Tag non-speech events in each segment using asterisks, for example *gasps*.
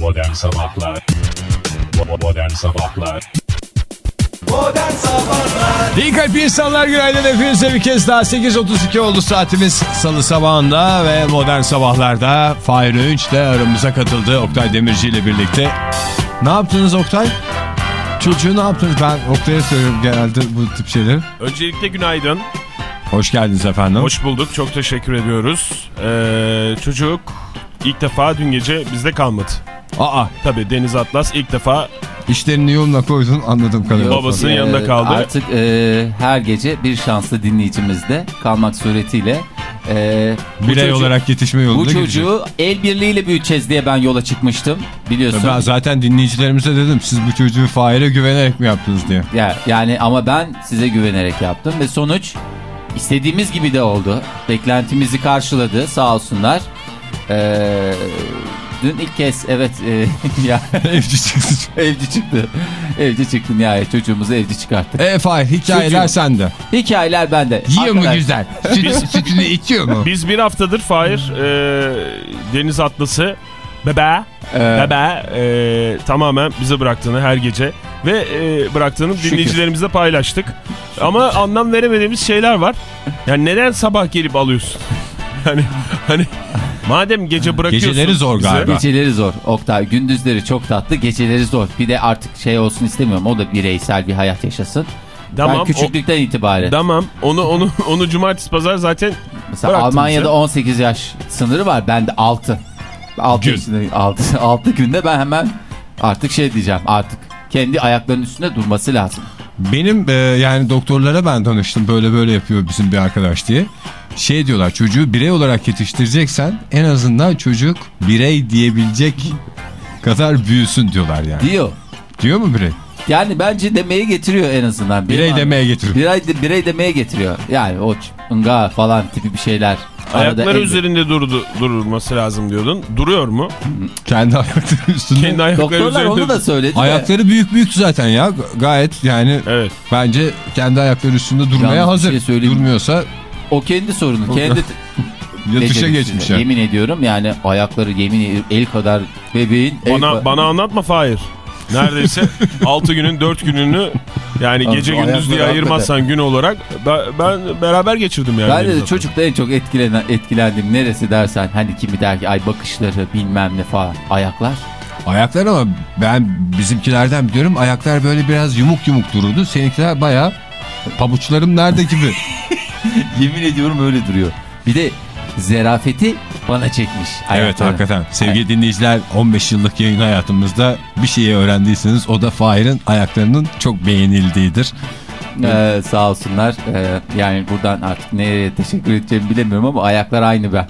Modern Sabahlar Modern Sabahlar Modern Sabahlar İyi kalp insanlar günaydın hepinize bir kez daha 8.32 oldu saatimiz salı sabahında ve modern sabahlarda Fahir Öğünç de aramıza katıldı Oktay Demirci ile birlikte. Ne yaptınız Oktay? Çocuğu ne yaptınız? Ben Oktay'a söylüyorum genelde bu tip şeyleri. Öncelikle günaydın. Hoş geldiniz efendim. Hoş bulduk. Çok teşekkür ediyoruz. Ee, çocuk ilk defa dün gece bizde kalmadı. Aa Tabii Deniz Atlas ilk defa işlerini yoluna koydun anladığım kadarıyla. Babasının Ee, yanında kaldı. Artık e, her gece bir şanslı dinleyicimizde kalmak suretiyle e, Birey çocuğu- olarak yetişme yolunda bu gideceğiz. çocuğu el birliğiyle büyüteceğiz diye ben yola çıkmıştım biliyorsun. Ben zaten dinleyicilerimize dedim siz bu çocuğu Fahir'e güvenerek mi yaptınız diye. Ya, yani ama ben size güvenerek yaptım ve sonuç istediğimiz gibi de oldu. Beklentimizi karşıladı sağ olsunlar. Ee, dün ilk kez evet e, *laughs* ya, Evci çıksın. evci çıktı. Evci çıktı nihayet çocuğumuzu evci çıkarttık. E Fahir hikayeler Çocuğum. sende. Hikayeler bende. Yiyor mu Arkadaş- güzel? Süt, sütünü içiyor mu? biz bir haftadır Fahir e, Deniz Atlas'ı bebe Ee, bebe e, tamamen bize bıraktığını her gece ve e, bıraktığını Şükür. dinleyicilerimizle paylaştık. Ama anlam veremediğimiz şeyler var. Yani neden sabah gelip alıyorsun? *laughs* hani hani madem gece bırakıyorsun Geceleri zor bize- galiba. Geceleri zor. Oktay gündüzleri çok tatlı geceleri zor. Bir de artık şey olsun istemiyorum. O da bireysel bir hayat yaşasın. Tamam, ben küçüklükten itibaren. Tamam onu onu onu cumartesi pazar zaten Mesela Almanya'da bize. 18 yaş sınırı var. Bende 6. 6 Gün. yaşında 6, 6 *laughs* günde ben hemen artık şey diyeceğim. Artık kendi ayaklarının üstünde durması lazım. Benim e, yani doktorlara ben danıştım böyle böyle yapıyor bizim bir arkadaş diye. Şey diyorlar çocuğu birey olarak yetiştireceksen en azından çocuk birey diyebilecek kadar büyüsün diyorlar yani. Diyor. Diyor mu birey? Yani bence demeye getiriyor en azından. Birey demeye getiriyor. Birey, de, birey demeye getiriyor. Yani o ınga falan tipi bir şeyler. Arada ayakları üzerinde durdu, durulması lazım diyordun. Duruyor mu? Kendi ayakları üstünde. Kendi ayakları Doktorlar üzerinde. onu da söyledi de. Ayakları büyük büyük zaten ya gayet yani Evet. bence kendi ayakları üstünde durmaya Yalnız hazır. şey. Durmuyorsa O kendi sorunu. Kendi *laughs* yatışa geçmiş. yani. Yemin ediyorum yani ayakları yemin el kadar bebeğin. el Bana ka- bana anlatma Fahir. Neredeyse 6 günün 4 gününü yani Abi, gece gündüz diye ayırmazsan gün olarak ben, ben beraber geçirdim yani. Ben de Deniz'le. çocukta en çok etkilenen, etkilendim neresi dersen hani kimi der ki ay bakışları bilmem ne falan ayaklar. Ayaklar ama ben bizimkilerden biliyorum ayaklar böyle biraz yumuk yumuk dururdu. Seninkiler bayağı pabuçlarım nerede gibi. *laughs* Yemin ediyorum öyle duruyor. Bir de zerafeti bana çekmiş. Evet ayakları. hakikaten. Sevgili dinleyiciler 15 yıllık yayın hayatımızda bir şeyi öğrendiyseniz o da Fahir'in ayaklarının çok beğenildiğidir. Ee, sağ olsunlar. Ee, yani buradan artık nereye teşekkür edeceğimi bilemiyorum ama ayaklar aynı ben.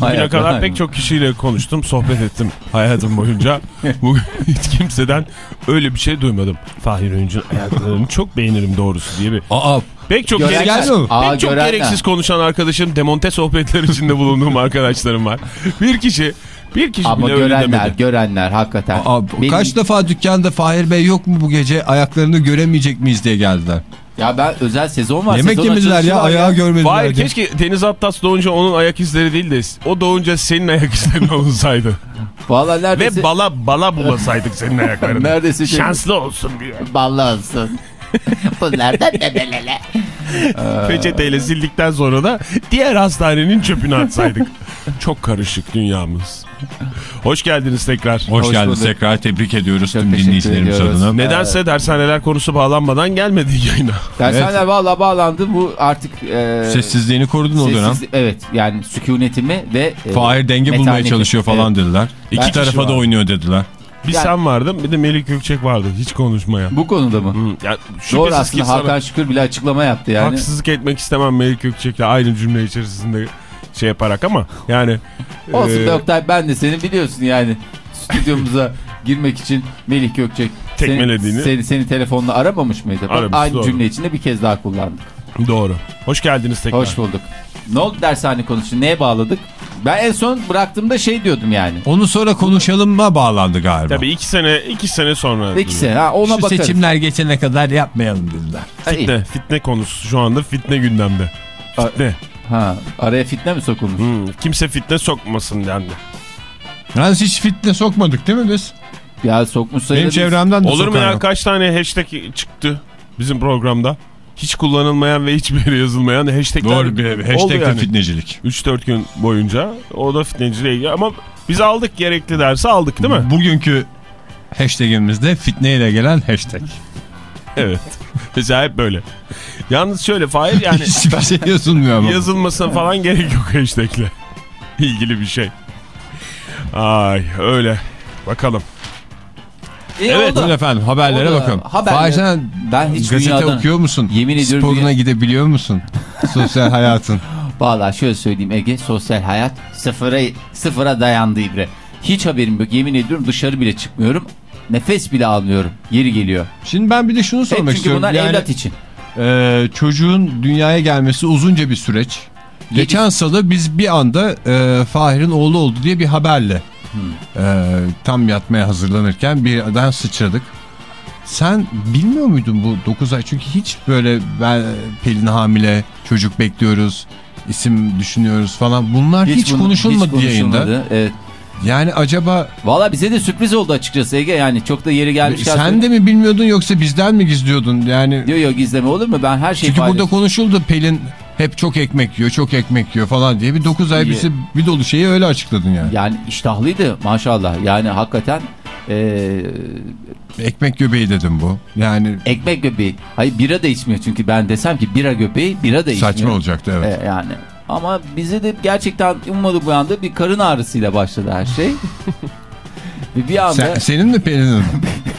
Bugüne kadar pek çok kişiyle konuştum, sohbet ettim hayatım boyunca. *laughs* Bugün hiç kimseden öyle bir şey duymadım. Fahir Öğüncü'nün ayaklarını çok beğenirim doğrusu diye bir. Aa Pek çok, gereksiz, gelmiyor? Aa, pek çok gereksiz konuşan arkadaşım, demonte sohbetler içinde bulunduğum *laughs* arkadaşlarım var. Bir kişi, bir kişi Ama bile görenler, demedi. görenler hakikaten. Aa, Benim- kaç defa dükkanda Fahir Bey yok mu bu gece ayaklarını göremeyecek miyiz diye geldiler. Ya ben özel sezon var. Yemek sezon yemediler ya ayağı görmediler diye. keşke Deniz Atlas doğunca onun ayak izleri değil de o doğunca senin ayak izlerin *laughs* olunsaydı. Vallahi neredeyse Ve bala bala bulasaydık senin ayaklarını. Neredeyse şey- Şanslı olsun diye. ballı olsun. *laughs* Bunlardan da belele. Peçeteyle sildikten sonra da diğer hastanenin çöpünü atsaydık. Çok karışık dünyamız. Hoş geldiniz tekrar. Hoş, Hoş geldiniz bulduk. tekrar tebrik ediyoruz Çok tüm dinleyicilerimiz ediyoruz. adına. Nedense dershaneler konusu bağlanmadan gelmedi *laughs* yayına. Dershaneler valla bağlandı. Bu artık... E, Sessizliğini korudun o dönem. sessiz- Evet yani sükunetimi ve... E, Fahir denge bulmaya metanetimi. çalışıyor falan Evet. dediler. İki kişi tarafa da var. oynuyor dediler. Bir Yani- sen vardın bir de Melih Gökçek vardı hiç konuşmaya. Bu konuda mı? Hı, ya şüphesiz Doğru aslında sana Hakan Şükür bile açıklama yaptı yani. haksızlık etmek istemem Melih Gökçek'le aynı cümle içerisinde şey yaparak ama yani Olsun e, be Oktay ben de seni biliyorsun yani. Stüdyomuza girmek için Melih Gökçek Tekmelediğini. Seni, seni, seni telefonla aramamış mıydı? Bak, Aramış, aynı doğru. cümle içinde bir kez daha kullandık. doğru. Hoş geldiniz tekrar. Hoş bulduk. Ne oldu dershane konusu? Neye bağladık? Ben en son bıraktığımda şey diyordum yani. Onu sonra konuşalım'a bağlandı galiba. Tabii iki sene iki sene sonra. İki sene ha ona Şu bakarız. seçimler geçene kadar yapmayalım dediler. Fitne, fitne konusu şu anda fitne gündemde. Fitne. Ha, araya fitne mi sokulmuş? Hmm, kimse fitne sokmasın dendi. Yalnız hiç fitne sokmadık değil mi biz? Ya sokmuş Benim sayılır. çevremden de Olur mu ya yok. kaç tane hashtag çıktı bizim programda? Hiç kullanılmayan ve hiçbir yere yazılmayan hashtagler Doğru bir hashtag de yani. fitnecilik. 3-4 gün boyunca o da fitneciyle ilgili ama biz aldık gerekli dersi aldık değil mi? Bugünkü hashtagimizde fitne ile gelen hashtag. *laughs* Evet. Mesela hep böyle. Yalnız şöyle Fahir yani *laughs* Hiçbir şey yazılmıyor ama. yazılmasına falan gerek yok hashtagle. *laughs* ilgili bir şey. Ay öyle. Bakalım. İyi Evet, oldu. Efendim haberlere O da- bakın. haberler- Fahir sen Ben hiç gazete dünyadan... okuyor musun? Yemin ediyorum Sporuna dünya- gidebiliyor musun? Sosyal hayatın. Valla şöyle söyleyeyim Ege sosyal hayat sıfıra, sıfıra dayandı İbre. Hiç haberim yok yemin ediyorum dışarı bile çıkmıyorum. Nefes bile almıyorum. Yeri geliyor. Şimdi ben bir de şunu Hep sormak çünkü istiyorum. bunlar Yani, evlat için. e, çocuğun dünyaya gelmesi uzunca bir süreç. Geçen salı biz bir anda e, Fahir'in oğlu oldu diye bir haberle Hmm. e, tam yatmaya hazırlanırken birden sıçradık. Sen bilmiyor muydun bu 9 ay? Çünkü hiç böyle ben Pelin hamile, çocuk bekliyoruz, isim düşünüyoruz falan. Bunlar hiç, bunu- konuşulmadı hiç yayında. konuşulmadı, Evet. Yani acaba Valla bize de sürpriz oldu açıkçası Ege yani çok da yeri gelmişken. sen de mi bilmiyordun yoksa bizden mi gizliyordun? Yani Yok yok gizleme olur mu ben her şeyi Çünkü burada konuşuldu Pelin hep çok ekmek yiyor, çok ekmek yiyor falan diye bir 9 ay bizi bir dolu şeyi öyle açıkladın yani. Yani iştahlıydı maşallah yani hakikaten eee, Ekmek göbeği dedim bu. Yani ekmek göbeği. Hayır bira da içmiyor çünkü ben desem ki bira göbeği bira da içmiyor. saçma olacaktı evet. E, yani ama bize de gerçekten ummadık bu anda bir karın ağrısıyla başladı her şey. *laughs* Bir anda Sen, senin mi Pelin'in?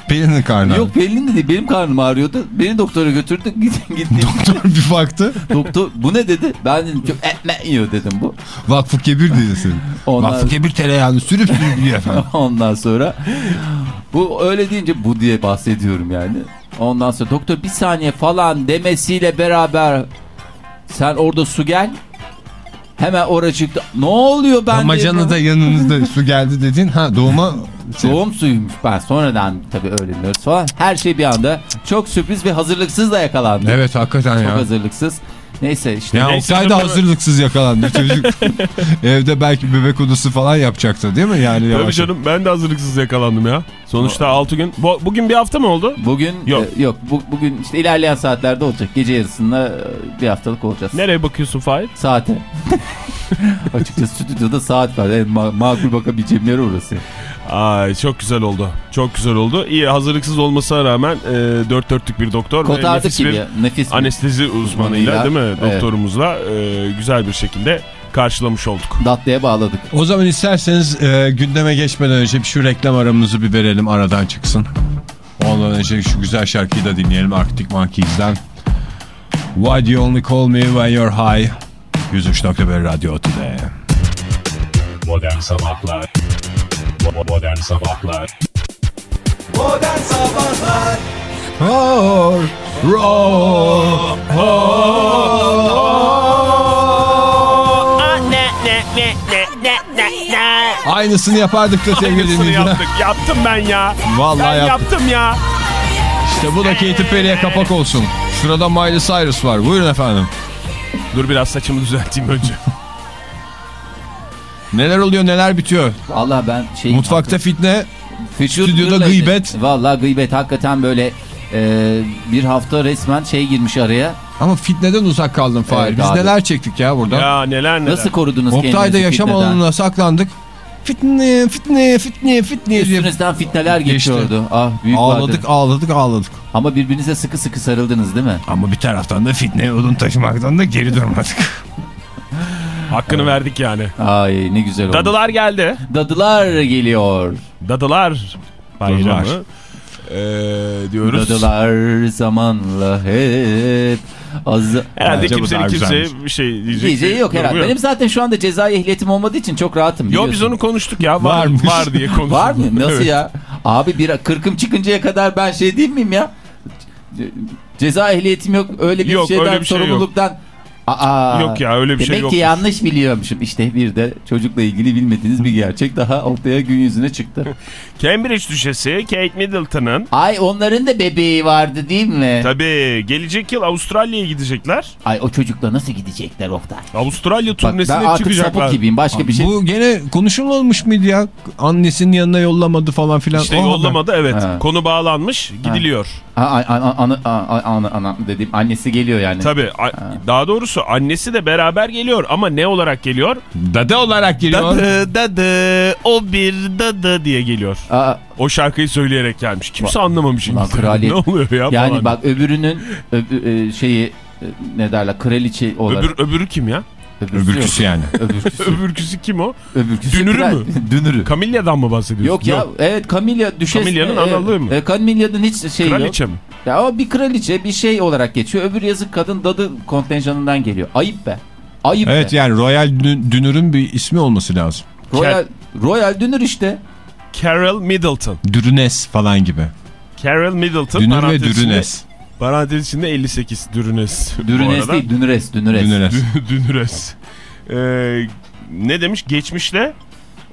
Pelin'in karnı. yok Pelin de değil benim karnım ağrıyordu. Beni doktora götürdük gittim. *laughs* Doktor bir baktı. Doktor bu ne dedi? Ben dedim çok ekmek yiyor dedim bu. Vakfı Kebir dedi senin. Ondan- Vakfı Kebir tereyağını sürüp sürüp yiyor efendim. *laughs* Ondan sonra bu öyle deyince bu diye bahsediyorum yani. Ondan sonra doktor bir saniye falan demesiyle beraber sen orada su gel. Hemen oracıkta ne oluyor ben Damacanı da yanınızda *laughs* su geldi dedin. Ha doğuma şey, Doğum suyuymuş ben sonradan tabii öğreniyoruz falan. Her şey bir anda çok sürpriz ve hazırlıksız da yakalandı. Evet hakikaten Çok ya. hazırlıksız. Neyse işte. Ya Neyse Oktay da hazırlıksız yakalandı *laughs* çocuk. Evde belki bebek odası falan yapacaktı değil mi? Yani Tabii canım ben de hazırlıksız yakalandım ya. Sonuçta 6 gün. Bu, bugün bir hafta mı oldu? Bugün Yok. e, yok bu, bugün işte ilerleyen saatlerde olacak. Gece yarısında e, bir haftalık olacağız. Nereye bakıyorsun Fahir? Saate. *laughs* Açıkçası stüdyoda saat var. En ma- makul bakabileceğim yer orası. Ay çok güzel oldu. Çok güzel oldu. İyi hazırlıksız olmasına rağmen e, dört dörtlük bir doktor ve Kotardık nefis gibi. bir ya, Nefis. bir anestezi uzmanıyla Uzmanıyla, değil mi? evet. Doktorumuzla e, güzel bir şekilde karşılamış olduk. Datlıya bağladık. O zaman isterseniz e, gündeme geçmeden önce şu reklam aramızı bir verelim aradan çıksın. Ondan önce şu güzel şarkıyı da dinleyelim Arctic Monkeys'den. Why do you only call me when you're high? 103.1 Radyo Today. Modern Sabahlar Modern Sabahlar Modern Sabahlar Roar, roar, Aynısını yapardık da sevgili Aynısını dinleyiciler. yaptık. Yaptım ben ya. Vallahi ben yaptım. yaptım ya. İşte bu da Katy Perry'e kapak olsun. Sırada Miley Cyrus var. Buyurun efendim. Dur biraz saçımı düzelteyim önce. *laughs* Neler oluyor neler bitiyor. Allah ben şey... Mutfakta fitne. Füçür stüdyoda gıybet. Valla gıybet hakikaten böyle e, bir hafta resmen şey girmiş araya. Ama fitneden uzak kaldın Fahir. Evet Biz abi. neler çektik ya burada. ya neler neler. Nasıl korudunuz Oktay'da kendinizi yaşam fitneden? alanına saklandık. Fitne, fitne, fitne, fitne Üstünüzden fitneler Geçti. geçiyordu. Ah büyük ağladık, vardı. ağladık, ağladık. Ama birbirinize sıkı sıkı sarıldınız değil mi? Ama bir taraftan da fitne odun taşımaktan da geri durmadık. Hakkını verdik yani. Ay ne güzel oldu. Dadılar geldi. Dadılar geliyor. Dadılar bayramı. Dadılar. Ee, diyoruz. Dadılar zamanla hep az... Herhalde kimsenin kimseye bir şey diyecek. Diyeceği yok herhalde. Benim zaten şu anda cezai ehliyetim olmadığı için çok rahatım. Yo biliyorsun. biz onu konuştuk ya. Var, Varmış. var diye konuştuk. Var mı? Nasıl Evet. ya? Abi bir kırkım çıkıncaya kadar ben şey değil miyim ya? Ce- Ceza ehliyetim yok. Öyle bir Yok, şeyden öyle bir şey yok. Aa, Yok ya, öyle bir şey Demek yokmuş. ki yanlış biliyormuşum. İşte bir de çocukla ilgili bilmediğiniz bir gerçek daha ortaya gün yüzüne çıktı. Cambridge düşesi Kate Middleton'ın Ay onların da bebeği vardı değil mi? tabii gelecek yıl Avustralya'ya gidecekler. Ay o çocukla nasıl gidecekler Oktay? Avustralya Bak ben turnesine artık çıkacaklar. sapık gibiyim. Başka bir şey. Bu gene konuşulmamış mıydı ya? Annesinin yanına yollamadı falan filan. İşte O haber. yollamadı evet. Ha. Konu bağlanmış gidiliyor. Ha, ay, ay, ay, ana, ay, ana, ana dediğim annesi geliyor yani. Tabii a- daha doğrusu annesi de beraber geliyor ama ne olarak geliyor? Dede olarak geliyor. Dadı dadı o bir dadı diye geliyor. Aa, O şarkıyı söyleyerek gelmiş. Kimse anlamamış. Ulan kraliyet. Ne oluyor ya yani falan. bak öbürünün öbü- e, şeyi e, ne derler kraliçe olarak. Öbür, öbürü kim ya? Öbürküsü Öbürküsü yok. yani. *laughs* Öbürküsü. Öbürküsü kim o? öbürküsü Dünürü mü? *laughs* Dünürü. Camilla'dan mı bahsediyorsun? Yok ya evet Camilla düşes. Camilla'nın e, analığı mı? E, Camilla'nın hiç şey yok. Kraliçe mi? Ya o bir kraliçe bir şey olarak geçiyor. Öbür yazık kadın dadı kontenjanından geliyor. Ayıp be. Ayıp Evet be. yani Royal Dün- Dünür'ün bir ismi olması lazım. Royal, Royal Dünür işte. Carol Middleton. Dürünes falan gibi. Carol Middleton. Dünür ve Dürünes. Parantez içinde 58 Dürünes. Dürünes değil Dünüres. Dünüres. Dünüres. Dü- *laughs* Dünüres. Ee, ne demiş? Geçmişle.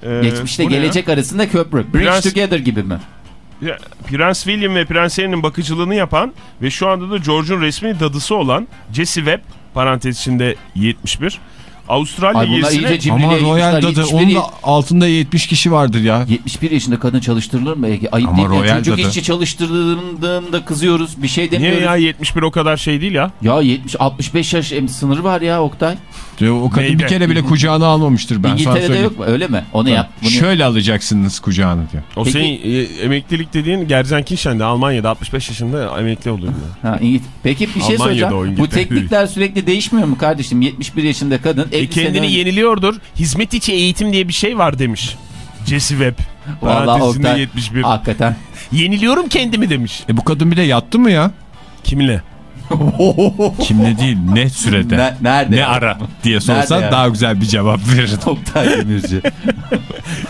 e, Geçmişte bu ne ya? gelecek arasında köprü. Bridge Biraz- Together gibi mi? Ya, Prens William ve Prens Harry'nin bakıcılığını yapan ve şu anda da George'un resmi dadısı olan Jesse Webb parantez içinde 71. Avustralya Ay bunlar gezisine iyice Ama cimriliğe Royal gitmişler. Dadı 71, onun da altında 70 kişi vardır ya. 71 yaşında kadın çalıştırılır mı? Ayıp Ama değil mi? Royal Çocuk işçi çalıştırdığında kızıyoruz. Bir şey Niye demiyoruz. ya Ya, 71 o kadar şey değil ya. 70 65 yaş sınırı var ya Oktay. O kadın Neydi? bir kere bile kucağına almamıştır ben sana İngiltere'de söyleyeyim. yok mu? Öyle mi? Onu yap. Bunu. Şöyle alacaksınız kucağına diyor. O Peki- senin e, emeklilik dediğin Gerzenkirchen'de Almanya'da 65 yaşında emekli oluyor. Ha, İngil- Peki bir şey soracağım. Bu İngiltere. teknikler sürekli değişmiyor mu kardeşim? 71 yaşında kadın. E 50 kendini sene- yeniliyordur. Hizmet içi eğitim diye bir şey var demiş. Jesse Webb. Vallahi Oktay. 71. Hakikaten. Yeniliyorum kendimi demiş. E bu kadın bir de yattı mı ya? Kiminle? Kimle *laughs* değil ne sürede? Ne- nerede? Ne ara diye sorsan Nerede ya? daha güzel bir cevap verirdim. *laughs* Oktay Demirci.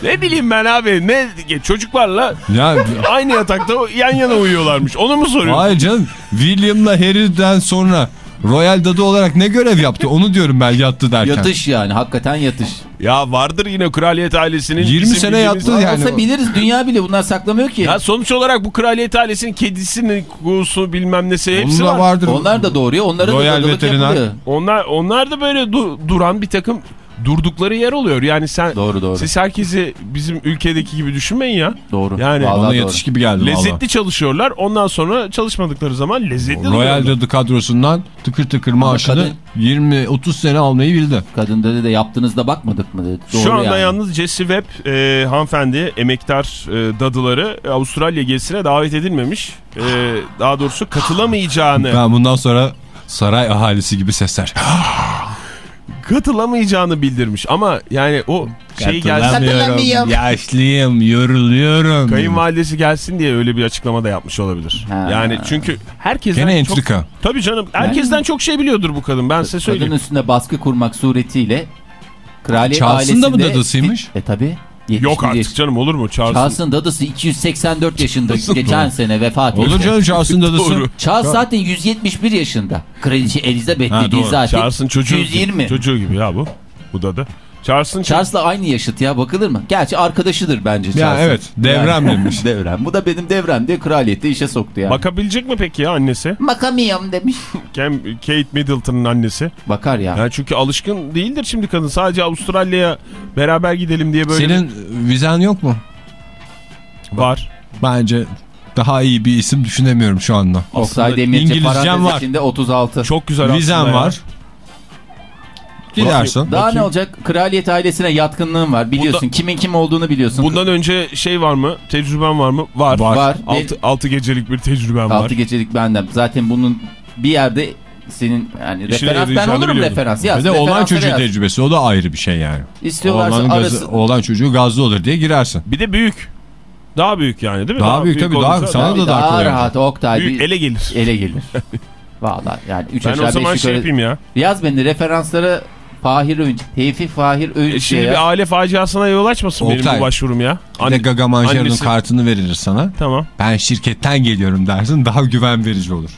Ne bileyim ben abi ne çocuklarla ya *laughs* aynı yatakta yan yana uyuyorlarmış. Onu mu soruyorsun? hayır canım William'la Harry'den sonra Royal Dadı olarak ne görev yaptı onu diyorum ben yattı derken. yatış yani. Hakikaten yatış. Ya vardır yine kraliyet ailesinin 20 bizim sene yattı yani. Olsa biliriz. Dünya bile bunlar saklamıyor ki. Ya sonuç olarak bu kraliyet ailesinin kedisinin kuğusu bilmem nesi hepsi Onun da var. vardır. Onlar da doğuruyor. Onlara Royal da dadılık veteriner. yapılıyor. Onlar onlar da böyle du- duran bir takım durdukları yer oluyor. Yani sen Doğru doğru. siz herkesi bizim ülkedeki gibi düşünmeyin ya. Doğru. Yani Vallahi Bana yatış gibi geldi Lezzetli valla. çalışıyorlar. Ondan sonra çalışmadıkları zaman lezzetli Royal. Dadı kadrosundan tıkır tıkır maaşını kadın- 20-30 sene almayı bildi. Kadın dedi de yaptığınızda bakmadık mı dedi. Doğru Şu anda yani. yalnız Jesse Webb e, hanımefendi emektar e, dadıları Avustralya gezisine davet edilmemiş. E, daha doğrusu katılamayacağını Ben bundan sonra saray ahalisi gibi sesler. *gasps* katılamayacağını bildirmiş. Ama yani o şey gelsin Katılamıyorum. Yaşlıyım, yoruluyorum. kayınvalidesi gelsin diye öyle bir açıklama da yapmış olabilir. Ha. Yani çünkü herkesten Gene çok entrika. Tabii canım herkesten çok şey biliyordur bu kadın ben size Kadın söyleyeyim. üstüne baskı kurmak suretiyle kraliyet Charles'ın da mı ailesinde- dadısıymış? E tabi. Yok artık canım olur mu Charles'ın? Charles'ın dadısı 284 yaşında geçen sene vefat etti. Olur canım Charles'ın dadısı. Charles zaten 171 yaşında. Kraliçe Elizabeth dediği zaten Charles'ın çocuğu, 120. çocuğu gibi ya bu. Bu dadı. Charles'ın Charles'la aynı yaşıt ya bakılır mı? Gerçi arkadaşıdır bence Ya Charles'ın. evet devrem demiş. *laughs* Devrem. Bu da benim devrem diye kraliyette işe soktu yani. Bakabilecek mi peki ya annesi? Bakamıyorum demiş. *laughs* Cam- Kate Middleton'ın annesi. Bakar ya. Yani çünkü alışkın değildir şimdi kadın. Sadece Avustralya'ya beraber gidelim diye böyle Senin vizen yok mu? var. Bence daha iyi bir isim düşünemiyorum şu anda. Oktay Demirci İngilizcem parantez var. içinde 36. Çok güzel ya. var. Gidersin. Daha Bakayım. ne olacak? Kraliyet ailesine yatkınlığın var. Biliyorsun. Bunda- Kimin kim olduğunu biliyorsun. Bundan önce şey var mı? Tecrüben var mı? Var. Var. var. 6, 6 gecelik bir tecrüben var. 6 gecelik benden. Zaten bunun bir yerde senin yani İşine referans ben olurum biliyordum. referans. Yaz, Bir de oğlan çocuğu yaz. tecrübesi o da ayrı bir şey yani. İstiyorlarsa Oğlanın arası. gazı, oğlan çocuğu gazlı olur diye girersin. Bir de büyük. Daha büyük yani değil mi? Daha büyük tabii, daha- sana Tabii da daha daha kolay rahat Oktay. büyük bir- ele gelir. ele gelir. *laughs* Vallahi yani 3 Ben aşağı o zaman 5 şey yukarı. yapayım ya. Yaz beni referanslara Fahir Öğünç. Tevfik Fahir Öğünç E şimdi bir aile faciasına yol açmasın benim Oktay. bu başvurum ya. Anne, Gaga Manjarı'nın annesi- kartını verilir sana. Tamam. Ben şirketten geliyorum dersin daha güven verici olur.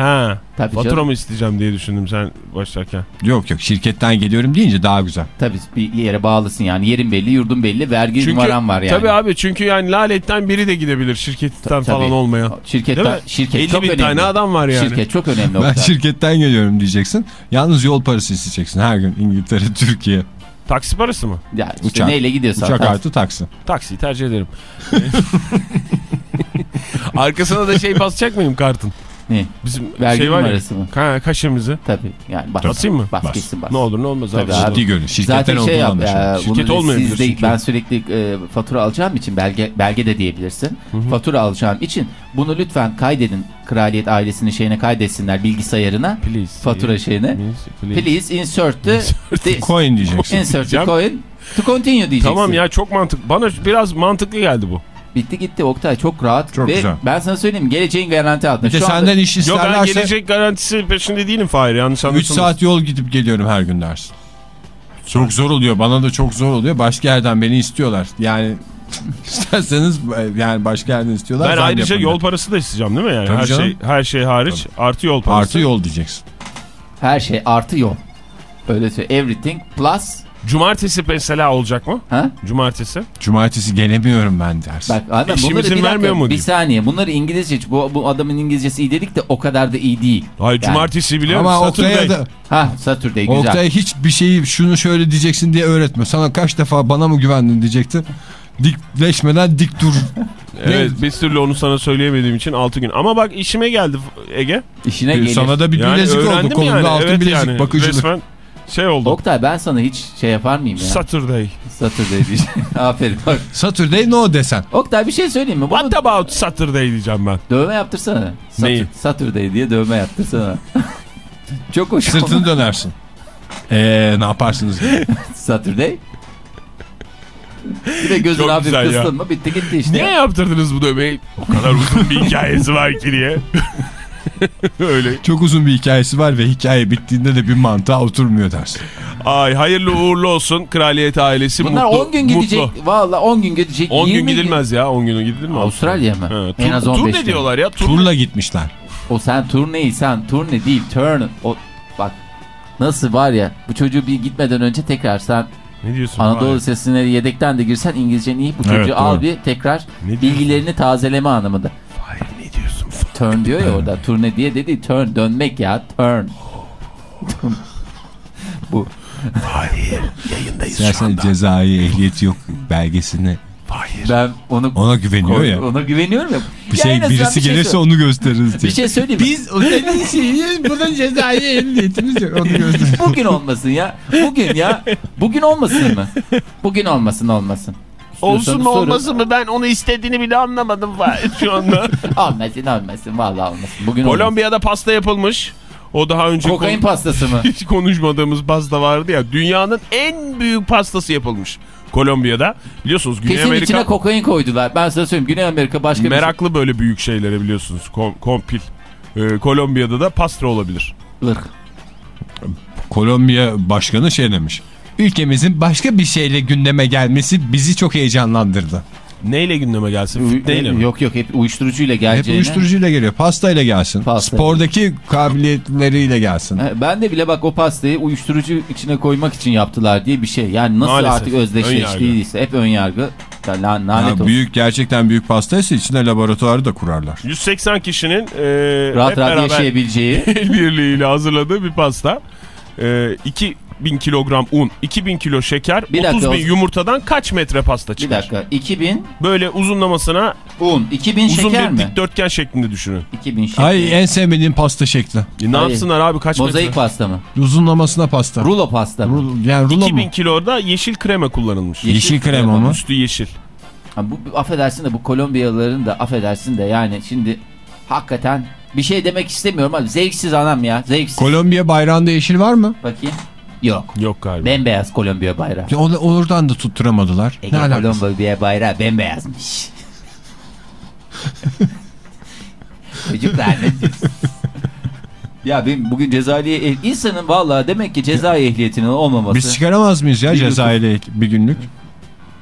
Ha. Tabii Fatura canım. mı isteyeceğim diye düşündüm sen başlarken. Yok yok şirketten geliyorum deyince daha güzel. Tabii bir yere bağlısın yani. Yerin belli, yurdun belli, vergi Çünkü numaran var yani. Tabii abi çünkü yani laletten biri de gidebilir şirketten Tabii. falan olmayan. Şirketten, Değil mi? şirket 50 çok bin önemli. tane adam var yani. Şirket çok önemli. Ben şirketten geliyorum diyeceksin. Yalnız yol parası isteyeceksin her gün İngiltere, *laughs* Türkiye. Taksi parası mı? Ya işte Uçak. neyle gidiyorsan. Uçak tabii. artı taksi. Taksiyi tercih ederim. *laughs* Arkasına da şey basacak mıyım kartın? Ne? Bizim Vergi şey var ya. mı? Ka kaşemizi. Tabii. Yani bas, Basayım mı? Bas, Bas. kesin bas. Ne olur ne olmaz Tabii abi. Ciddi görün. Şirketten Zaten şey olduğunu yap, e, Şirket olmayabilir siz de- çünkü. ben sürekli e, fatura alacağım için belge belge de diyebilirsin. Fatura alacağım için bunu lütfen kaydedin. Kraliyet ailesinin şeyine kaydetsinler bilgisayarına. Please. Fatura şeyine. Please. Please insert the this. Coin diyeceksin. Insert the coin. To continue diyeceksin. Tamam ya çok mantık. Bana biraz mantıklı geldi bu. Bitti gitti Oktay çok rahat. Çok Ve güzel. ben sana söyleyeyim geleceğin garanti altında. Bir de Şu anda- senden iş Yok ben isterlerse gelecek garantisi peşinde değilim Fahir. Yanlış 3 anlaşılmasın. saat yol gidip geliyorum her gün dersin. Çok zor oluyor. Bana da çok zor oluyor. Başka yerden beni istiyorlar. Yani *laughs* isterseniz yani başka yerden istiyorlar. Ben ayrıca yapın yol parası da isteyeceğim değil mi yani? Tabii her canım. şey her şey hariç artı yol parası. Artı yol diyeceksin. Her şey artı yol. Öyle söyle. Everything plus. Cumartesi mesela olacak mı? Ha? Cumartesi. Cumartesi gelemiyorum ben dersin. Bak adam İşim bunları izin bir, vermiyor dakika, mu bir diyeyim? saniye. Bunları İngilizce bu, bu adamın İngilizcesi iyi dedik de o kadar da iyi değil. Hayır Yani- cumartesi biliyor Ama musun? Oktay'a Saturday. da Ha Saturday güzel. Oktay'a hiçbir şeyi şunu şöyle diyeceksin diye öğretme. Sana kaç defa bana mı güvendin diyecekti. Dikleşmeden dik dur. *laughs* Evet bir türlü onu sana söyleyemediğim için 6 gün. Ama bak işime geldi Ege. İşine gelir. Sana da bir Yani bilezik oldu. öğrendim Kolunda yani. altın evet bilezik yani. bakıcılık. Resmen şey oldu. Oktay ben sana hiç şey yapar mıyım ya? Saturday. Saturday diyeceğim. *laughs* Aferin bak. Saturday no desen. Oktay bir şey söyleyeyim mi? Bunu What about Saturday diyeceğim ben. dövme yaptırsana. Sat- Neyi? Saturday diye dövme yaptırsana. *laughs* Çok hoş. Sırtını dönersin. Eee ne yaparsınız? *laughs* Saturday. Bir de gözün Çok hafif mı bitti gitti işte. Niye yaptırdınız bu dövmeyi? O kadar uzun bir hikayesi var ki diye. *laughs* Öyle. Çok uzun bir hikayesi var ve hikaye bittiğinde de bir mantığa oturmuyor dersin. Ay hayırlı uğurlu olsun kraliyet ailesi Bunlar mutlu. 10 gün gidecek. Mutlu. Valla 10 gün gidecek. 10 gün 20 gidilmez ya 10 gün gidilir mi? Avustralya mı? Ha, En tur, az tur 15 ne gün. diyorlar ya? Tur Turla gitmişler. O sen turneyi sen turne değil turn. O, bak nasıl var ya bu çocuğu bir gitmeden önce tekrar sen Ne diyorsun? Anadolu? Lisesi'ne yedekten de girsen İngilizcen iyi bu çocuğu Evet, al bir tekrar Ne bilgilerini tazeleme anlamında. Turn diyor ya orada turne diye dedi turn dönmek ya turn. *laughs* bu Hayır yayındayız şu İstersen anda. cezai ehliyeti yok belgesini. Hayır. ben onu Ona güveniyor ya. ona güveniyorum ya. Bir şey, azından birisi bir şey gelirse onu gösteririz diye. bir şey söyleyeyim mi? Biz otelin *laughs* şeyiyiz. Bunun cezai ehliyetimiz yok. Onu gösteririz. Bugün olmasın ya. Bugün ya. Bugün olmasın mı? Bugün olmasın olmasın. Olsun mu sorun. olmasın mı ben onu istediğini bile anlamadım şu anda. *laughs* Olmasın olmasın vallahi olmasın. Bugün olmasın. Kolombiya'da pasta yapılmış. O daha önce Kokain pastası mı? *laughs* hiç konuşmadığımız pasta vardı ya. Dünyanın en büyük pastası yapılmış. Kolombiya'da. Biliyorsunuz Güney Kesin Amerika içine kokain koydular. Ben sana söyleyeyim Güney Amerika başka meraklı böyle büyük şeylere biliyorsunuz. Kom- kompil. Ee, Kolombiya'da da pasta olabilir. bir şey. Irk. Kolombiya başkanı şey demiş. Ülkemizin başka bir şeyle gündeme gelmesi bizi çok heyecanlandırdı. Neyle gündeme gelsin? Fitneyle mi? Yok yok hep uyuşturucuyla Hep geleceğine. uyuşturucuyla geliyor. Pastayla gelsin. Pasta. Spordaki kabiliyetleriyle gelsin. He, Ben de bile bak o pastayı uyuşturucu içine koymak için yaptılar diye bir şey. Yani nasıl Maalesef. artık özdeşleştiyse hep ön yargı. Ya, la- lanet Ya olsun. büyük gerçekten büyük pastaysa içine laboratuvarı da kurarlar. 180 kişinin e, Rahat hep rahat yaşayabileceği. *laughs* el birliğiyle hazırladığı bir pasta. E, 2000 kilogram un, 2000 kilo şeker, Bir dakika 30 bin o- yumurtadan kaç metre pasta bir çıkar? dakika 2000 Böyle uzunlamasına un 2000 uzun şeker bir mi? dikdörtgen şeklinde düşünün. 2000 şeker. Ay en sevmediğim pasta şekli. E, ne Hayır. yapsınlar abi kaç Mozaik metre? pasta mı? Uzunlamasına pasta. Rulo pasta mı? Rul- yani rulo 2000 mu? kiloda yeşil krema kullanılmış. Ye- Yeşil krema krema mı? Üstü yeşil. Ha, bu bu- affedersin de bu Kolombiyalıların da affedersin de yani şimdi hakikaten bir şey demek istemiyorum abi. Zevksiz anam ya. Zevksiz. Kolombiya bayrağında yeşil var mı? Bakayım. Yok. Yok galiba. Bembeyaz Kolombiya bayrağı. Ya onu- oradan da tutturamadılar. Ege ne? Kolombiya bayrağı bembeyazmış. *laughs* Çocuklar ne diyorsun? Ya benim bugün Cezayir'e eh- insanın vallahi demek ki cezai ehliyetinin olmaması. Biz çıkaramaz mıyız ya Cezayir'e bir günlük?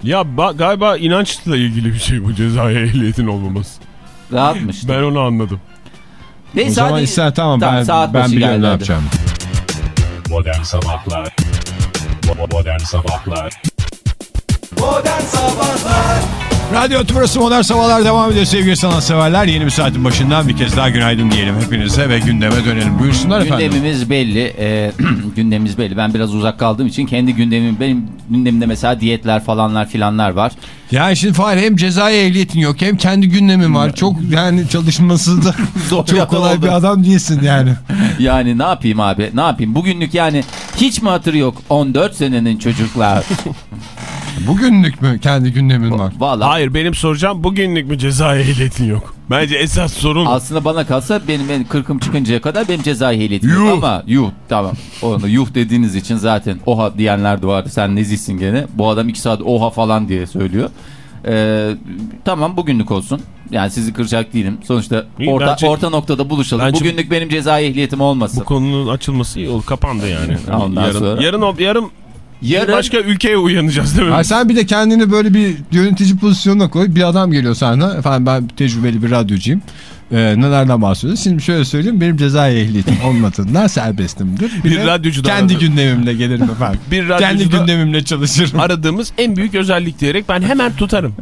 Ya ba- galiba inançla ilgili bir şey bu cezaya ehliyetin olmaması. Rahatmış. Ben onu anladım. O Neyse zaman hadi. ister tamam, ben, saat ben başı biliyorum geldi ne yapacağım. Modern Sabahlar Modern Sabahlar Modern Sabahlar Radyo Tümrüsü Modern Sabahlar devam ediyor sevgili sanatseverler. Yeni bir saatin başından bir kez daha günaydın diyelim hepinize ve gündeme dönelim. Buyursunlar efendim. Gündemimiz belli. E, *clears throat* gündemimiz belli. Ben biraz uzak kaldığım için kendi gündemim benim gündemimde mesela diyetler falanlar filanlar var. Ya şimdi Fahri hem cezai ehliyetin yok hem kendi gündemin var. Çok yani çalışması da *laughs* çok kolay adam bir adam değilsin yani. *laughs* Yani ne yapayım abi? Ne yapayım? Bugünlük yani hiç mi hatırı yok 14 senenin çocuklar? *laughs* Bugünlük mü kendi gündemin var? Vallahi Hayır benim soracağım bugünlük mü ceza ehliyetin yok? Bence esas sorun aslında bana kalsa benim, benim kırkım çıkıncaya kadar benim cezai ehliyetim yok ama yuh tamam. Onu yuh dediğiniz için zaten oha diyenler de var. Sen nezihsin gene. Bu adam iki saat oha falan diye söylüyor. Ee, tamam bugünlük olsun. Yani sizi kıracak değilim. Sonuçta İyi, orta, bence- orta noktada buluşalım. Bence- Bugünlük benim cezai ehliyetim olmasın. bu konunun açılması iyi oldu. Kapandı yani. Ondan yarın, sonra- yarın, yarın Yarın başka ülkeye uyanacağız değil mi? Ha, sen bir de kendini böyle bir yönetici pozisyonuna koy. Bir adam geliyor sana. Efendim ben tecrübeli bir radyocuyum. Ee, nelerden bahsediyoruz? Şimdi şöyle söyleyeyim. Benim cezai ehliyetim *laughs* olmadığından serbestimdir. Bir de radyocudan Kendi gündemimle gelirim efendim. *laughs* Bir kendi gündemimle çalışırım. aradığımız en büyük özellik diyerek ben hemen tutarım.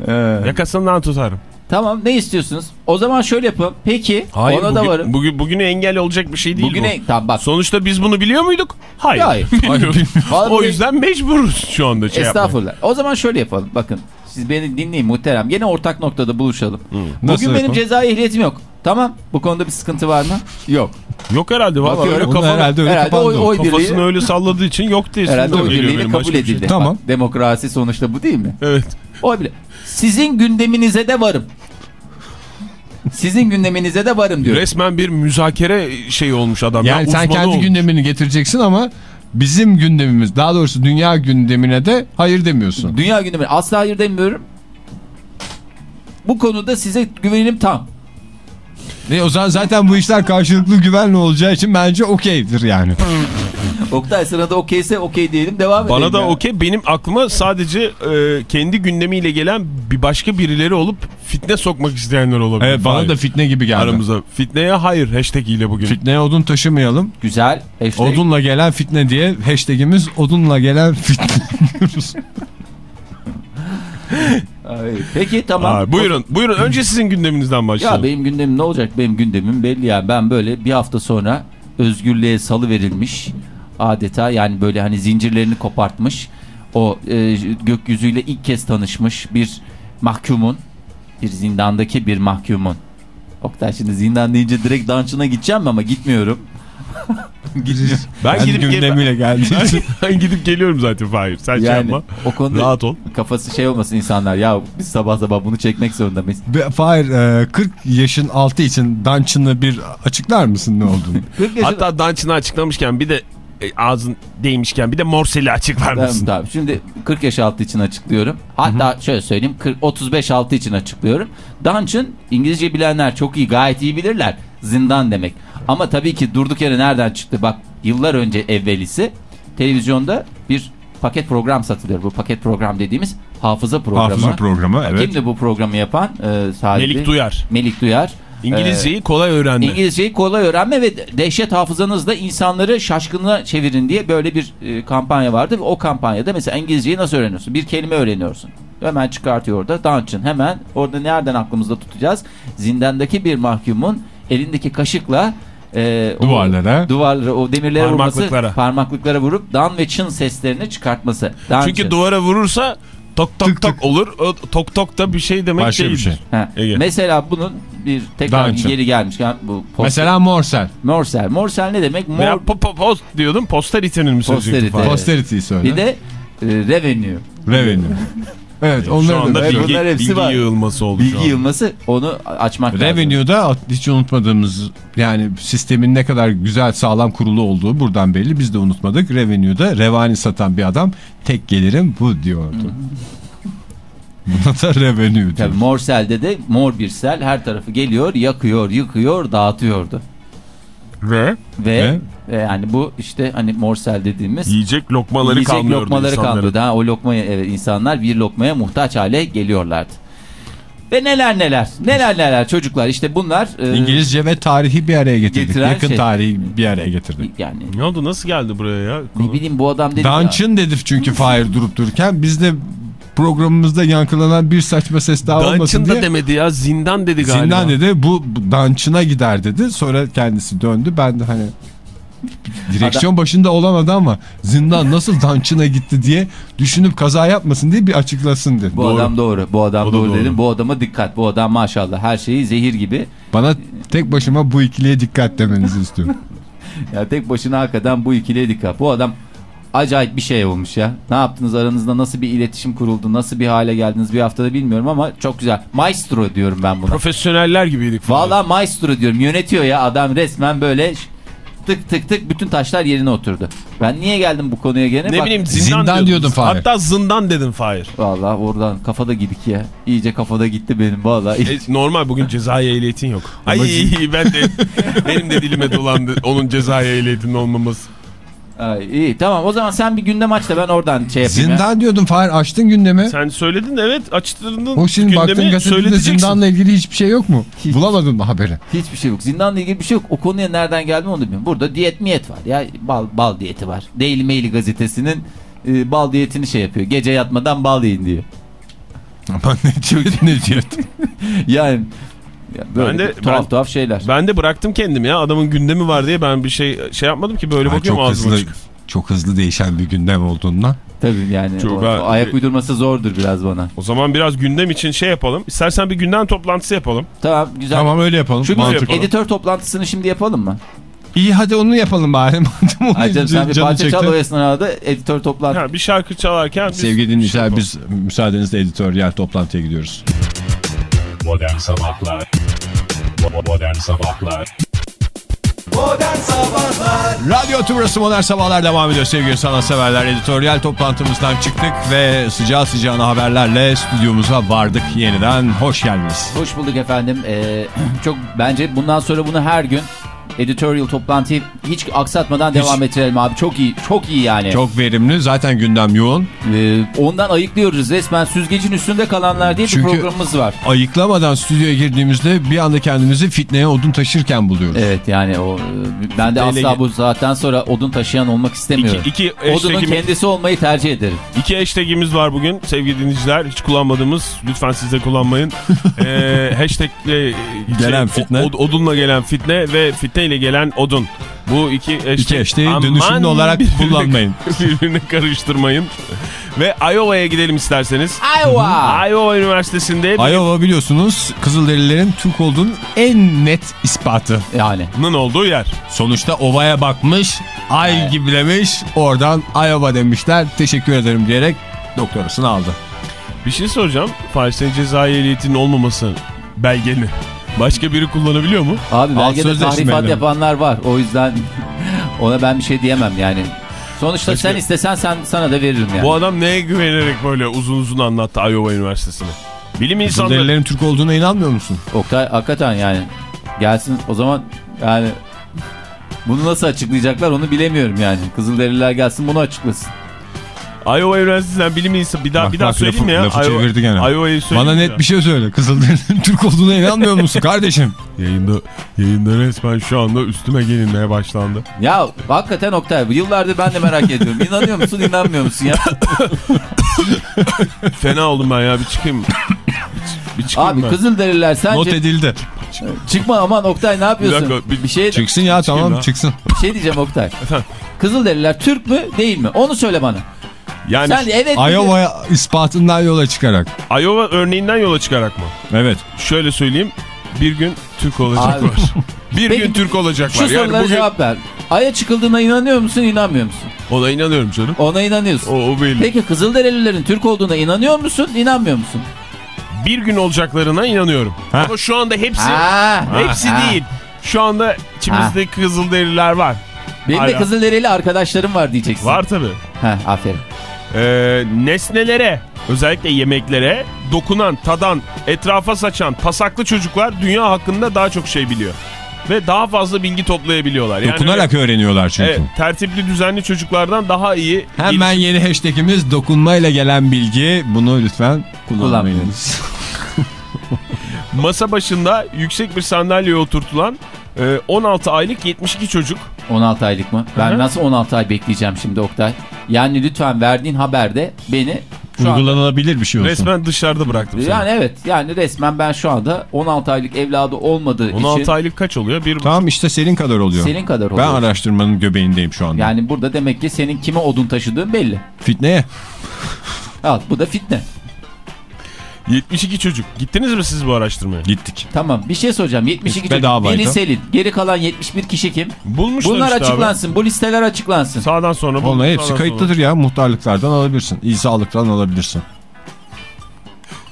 Yakasından tutarım. Tamam ne istiyorsunuz? O zaman şöyle yapalım. Peki Hayır ona bugün, da varım. bugün, bugüne engel olacak bir şey değil Bugüne bu. tamam bak. Sonuçta biz bunu biliyor muyduk? Hayır. Hayır. *laughs* Vallahi o yüzden mecburuz şu anda şey yapmaya. Estağfurullah. O zaman şöyle yapalım. Bakın siz beni dinleyin muhterem. Gene ortak noktada buluşalım. Bugün Nasıl benim yapalım? cezai ehliyetim yok. Tamam. Bu konuda bir sıkıntı var mı? Yok. Yok herhalde. Vallahi Bakıyorum. öyle Onu kafanı, herhalde öyle Herhalde kapandı. oy, o. oy birliği, kafasını öyle salladığı için yok diye. herhalde oy birliğiyle kabul şey edildi. değil. Tamam. Bak, demokrasi sonuçta bu değil mi? Evet. Oy bile. Sizin gündeminize de varım. Sizin gündeminize de varım diyor. Resmen bir müzakere şeyi olmuş adam. Yani ya, sen kendi olmuş. gündemini getireceksin ama bizim gündemimiz daha doğrusu dünya gündemine de hayır demiyorsun. Dünya gündemi asla hayır demiyorum. Bu konuda size güvenim tam. Ne o zaman zaten bu işler karşılıklı güvenle olacağı için bence okeydir yani. Oktay sırada okeyse okey diyelim devam edelim. Bana da okey. Benim aklıma sadece e, kendi gündemiyle gelen bir başka birileri olup fitne sokmak isteyenler olabilir. Evet bana Hayır. da fitne gibi geldi. aramıza. Fitneye hayır hashtag ile bugün. Fitneye odun taşımayalım. Güzel. Hashtag. Odunla gelen fitne diye hashtagimiz odunla gelen fitne diyoruz. *laughs* Ay, Peki tamam. Aa, buyurun. Buyurun. Önce sizin gündeminizden Ya başlayalım. benim gündemim ne olacak? Benim gündemim belli yani. Ben böyle bir hafta sonra özgürlüğe salı verilmiş adeta yani böyle hani zincirlerini kopartmış o e, gökyüzüyle ilk kez tanışmış bir mahkumun bir zindandaki bir mahkumun. Oktay şimdi zindan deyince direkt dançına gideceğim ama gitmiyorum. *laughs* ben gidip gündemiyle için. *laughs* ben gidip geliyorum zaten Fahir. Sen şey Yani yapma. o konuda Rahat ol. kafası şey olmasın insanlar ya biz sabah sabah bunu çekmek zorunda mıyız? Be- Fahir e, 40 yaşın altı için dançını bir açıklar mısın ne olduğunu? *laughs* 40 yaşın- Hatta Dançın'ı açıklamışken bir de e, ağzın değmişken bir de Morsel'i açıklar Tamam, mısın? tamam. Şimdi 40 yaş altı için açıklıyorum. Hatta şöyle söyleyeyim 40, 35 altı için açıklıyorum. Dungeon İngilizce bilenler çok iyi gayet iyi bilirler. Zindan demek. Ama tabii ki durduk yere nereden çıktı? Bak yıllar önce evvelisi televizyonda bir paket program satılıyor. Bu paket program dediğimiz hafıza programı. Hafıza programı evet. Kimdi bu programı yapan? Ee, sahibi? Melik Duyar. Melik Duyar. İngilizceyi kolay öğrenme. İngilizceyi kolay öğrenme ve dehşet hafızanızla insanları şaşkına çevirin diye böyle bir e, kampanya vardı. Ve o kampanyada mesela İngilizceyi nasıl öğreniyorsun? Bir kelime öğreniyorsun. Hemen çıkartıyor orada. Dungeon hemen orada nereden aklımızda tutacağız? Zindandaki bir mahkumun elindeki kaşıkla e, o Duvarlara. duvarlara o demirlere Parmaklıklara. vurması parmaklıklara vurup dan ve çın seslerini çıkartması. Dungeon. Çünkü duvara vurursa tok tok Tık tok tık. olur. O tok tok da bir şey demek Başka bir değildir. şey. Ha, Ege. Mesela bunun bir tekrar geri gelmiş. Yani bu poster, Mesela Morsel. Morsel. Morsel ne demek? Mor, po, po, post diyordum. Posterity'nin mi sözcüktü Posterity. Posterity'yi söyle. Bir de e, revenue. Revenue. *laughs* Evet Şu anda da bilgi, bunlar hepsi bilgi var. yığılması oldu Bilgi anda. yılması onu açmak lazım. Revenue'da hiç unutmadığımız yani sistemin ne kadar güzel sağlam kurulu olduğu buradan belli. Biz de unutmadık. Revenue'da revani satan bir adam tek gelirim bu diyordu. *laughs* Buna da revenue diyor. Tabii Morsel'de de mor bir sel her tarafı geliyor, yakıyor, yıkıyor, dağıtıyordu. Ve Ve, ve yani bu işte hani Morsel dediğimiz yiyecek lokmaları yiyecek kalmıyordu lokmaları insanların. kalmıyordu. Ha, o lokmaya evet, insanlar bir lokmaya muhtaç hale geliyorlardı. Ve neler neler. Neler neler çocuklar. işte bunlar. e, İngilizce ve tarihi bir araya getirdik. Yakın şey. tarihi bir araya getirdik. Yani Ne oldu nasıl geldi buraya ya? ne bileyim bu adam dedi ya. Dançın dedi çünkü Fahir durup dururken biz de programımızda yankılanan bir saçma ses daha olmasın Dançın diye. da demedi ya zindan dedi galiba. Zindan dedi bu, bu dançına gider dedi. Sonra kendisi döndü. Ben de hani direksiyon başında olamadı ama zindan nasıl dançına gitti diye düşünüp kaza yapmasın diye bir açıklasın dedi. Bu Doğru. adam doğru. Bu adam O doğru, doğru. dedim. Bu adama dikkat. Bu adam maşallah her şeyi zehir gibi. Bana tek başıma bu ikiliye dikkat demenizi istiyorum. *laughs* Ya tek başına hakikaten bu ikiliye dikkat. Bu adam acayip bir şey olmuş ya. Ne yaptınız aranızda nasıl bir iletişim kuruldu? Nasıl bir hale geldiniz bir haftada bilmiyorum ama çok güzel. Maestro diyorum ben buna. Profesyoneller gibiydik. falan. Valla maestro diyorum. Yönetiyor ya adam resmen böyle tık tık tık bütün taşlar yerine oturdu. Ben niye geldim bu konuya gene? Ne Bak- bileyim zindan, Zindan diyordun. Fahir. Hatta zindan dedin Fahir. Valla oradan kafada gidik ya. İyice kafada gitti benim valla. E, normal bugün cezai ehliyetin yok. Ay ben de *laughs* benim de dilime dolandı onun cezai ehliyetinin olmaması. Ay, iyi tamam o zaman sen bir gündem aç da ben oradan şey yapayım ya. Zindan diyordum Fahir açtın gündemi. Sen söyledin evet açtırdın. O şimdi baktın gündemi gazetede söyleteceksin. zindanla ilgili hiçbir şey yok mu? Hiç. Bulamadın mı haberi? Hiçbir şey yok. Zindanla ilgili bir şey yok. O konuya nereden geldi onu bilmiyorum. Burada diyet miyet var. Ya bal, bal diyeti var. Daily Mail gazetesinin e, bal diyetini şey yapıyor. Gece yatmadan bal yiyin diyor. Ama ne diyordun ne diyordun? *laughs* Yani böyle Ben de- tuhaf ben- tuhaf şeyler. Ben de bıraktım kendimi ya adamın gündemi var diye ben bir şey şey yapmadım ki böyle Ay, bakıyorum çok hızlı, çok hızlı değişen bir gündem olduğundan. Tabii yani Çok o- ha- o ayak uydurması zordur biraz bana. O zaman biraz gündem için şey yapalım. İstersen bir gündem toplantısı yapalım. Tamam güzel. Tamam öyle yapalım. Şu Mantıklı. yapalım. editör toplantısını şimdi yapalım mı? İyi hadi onu yapalım bari. *laughs* Madem onu Ay canım sen bir parça çekti. çal o esnada editör toplantı. Ha, bir şarkı çalarken biz Sevgili şey dinleyiciler yapalım. biz müsaadenizle editoryal toplantıya gidiyoruz. Modern Sabahlar Modern Sabahlar Modern Sabahlar Radyo Tümrüt'ü Modern Sabahlar devam ediyor sevgili sanatseverler. Editoryal toplantımızdan çıktık ve sıcağı sıcağına haberlerle stüdyomuza vardık yeniden. Hoş geldiniz. Hoş bulduk efendim. Ee, *clears throat* çok bence bundan sonra bunu her gün editorial toplantıyı hiç aksatmadan devam ettirelim abi. Çok iyi. Çok iyi yani. Çok verimli. Zaten gündem yoğun. Ee, ondan ayıklıyoruz resmen süzgecin üstünde kalanlar diye Çünkü- bir programımız var. Ayıklamadan stüdyoya girdiğimizde bir anda kendimizi fitneye odun taşırken buluyoruz. Evet yani o e, ben de Fitneyle asla bu saatten sonra odun taşıyan olmak istemiyorum. İki, iki, Odunun kendisi olmayı tercih ederim. iki hashtagimiz var bugün sevgili dinleyiciler. Hiç kullanmadığımız lütfen siz de kullanmayın. *laughs* ee, hashtagle Gelen fitne. od- odunla gelen fitne ve fitne ile gelen odun. Bu iki hashtag. İki dönüşümlü olarak birbirine- kullanmayın. *laughs* Birbirine karıştırmayın. Ve Iowa'ya gidelim isterseniz. Iowa. Iowa Üniversitesi'nde Iowa biliyorsunuz Kızılderililerin Türk olduğunun en net ispatı. Yani. bunun olduğu yer. Sonuçta ovaya bakmış, ay gibi demiş, oradan Iowa demişler. Teşekkür ederim diyerek doktorasını aldı. Bir şey soracağım. Fahişlerin cezai ehliyetinin olmaması belgeni. Başka biri kullanabiliyor mu? Abi Alt belgede tahrifat yapanlar var. O yüzden *laughs* ona ben bir şey diyemem yani. Sonuçta Başka- sen istesen sen sana da veririm yani. Bu adam neye güvenerek böyle uzun uzun anlattı Iowa Üniversitesi'ni? Bilim insanları... Kızılderililerin Türk olduğuna inanmıyor musun? Oktay hakikaten yani gelsin o zaman yani bunu nasıl açıklayacaklar onu bilemiyorum yani. Kızılderililer gelsin bunu açıklasın. Iowa Üniversitesi'nden bilim insanı... Bir daha, Bak, bir daha bak, söyleyeyim lafı- ya? lafı Iowa- çevirdi gene. Iowa'yı söyleyeyim Bana net ya? bir şey söyle. Kızılderililerin Türk olduğuna inanmıyor musun kardeşim? *laughs* Yayında, yayında resmen şu anda üstüme gelinmeye başlandı. Ya hakikaten Oktay yıllardır ben de merak ediyorum. İnanıyor musun inanmıyor musun ya? *laughs* Fena oldum ben ya bir çıkayım. Bir, bir çıkayım Abi ben. Kızılderililer Not sence edildi. çıkma aman Oktay ne yapıyorsun? Bir dakika, bir- bir şey Çıksın ya tamam çıksın. bir şey diyeceğim Oktay. Efendim? Kızılderililer Türk mü değil mi? Onu söyle bana. Yani Sen evet Iowa ispatından yola çıkarak. Iowa örneğinden yola çıkarak mı? Evet. Şöyle söyleyeyim. Bir gün Türk olacaklar. *laughs* Bir Peki, gün Türk olacaklar. Şu Yani sorulara bugün cevap ver. Ay'a çıkıldığına inanıyor musun inanmıyor musun? ona inanıyorum canım. Ona inanıyorsun. O, o belli. Peki Kızılderililerin Türk olduğuna inanıyor musun inanmıyor musun? Bir gün olacaklarına inanıyorum. Ha. Ama şu anda hepsi Ha, hepsi ha. değil. Şu anda içimizde kızılderililer var. Benim de Hala. Kızılderili arkadaşlarım var diyeceksin. Var tabi. Ha, aferin. Ee, nesnelere özellikle yemeklere dokunan, tadan, etrafa saçan pasaklı çocuklar dünya hakkında daha çok şey biliyor. Ve daha fazla bilgi toplayabiliyorlar. Yani Dokunarak öğreniyorlar çünkü. Evet, tertipli düzenli çocuklardan daha iyi. Hemen yeni hashtagimiz dokunmayla gelen bilgi. Bunu lütfen kullanmayınız. *laughs* Masa başında yüksek bir sandalyeye oturtulan e, 16 aylık 72 çocuk. 16 aylık mı? Ben Hı hı. nasıl 16 ay bekleyeceğim şimdi Oktay? Yani lütfen verdiğin haberde beni şu an... Uygulanabilir bir şey olsun. Resmen dışarıda bıraktım seni. Yani evet yani resmen ben şu anda 16 aylık evladı olmadığı 16 için aylık kaç oluyor? Bir Tamam işte senin kadar oluyor. senin kadar Ben oluyor. araştırmanın göbeğindeyim şu anda. Yani burada demek ki senin kime odun taşıdığın belli. Fitneye. Al bu da fitne. 72 çocuk. Gittiniz mi siz bu araştırmaya? Gittik. Tamam bir şey soracağım. 72 çocuk. Biri Selin. Geri kalan 71 kişi kim? Bulmuşlar Bunlar işte açıklansın. Bu listeler açıklansın. abi. Sağdan sonra Onlar hepsi kayıtlıdır ya. Muhtarlıklardan alabilirsin. İl sağlıktan alabilirsin. sonra.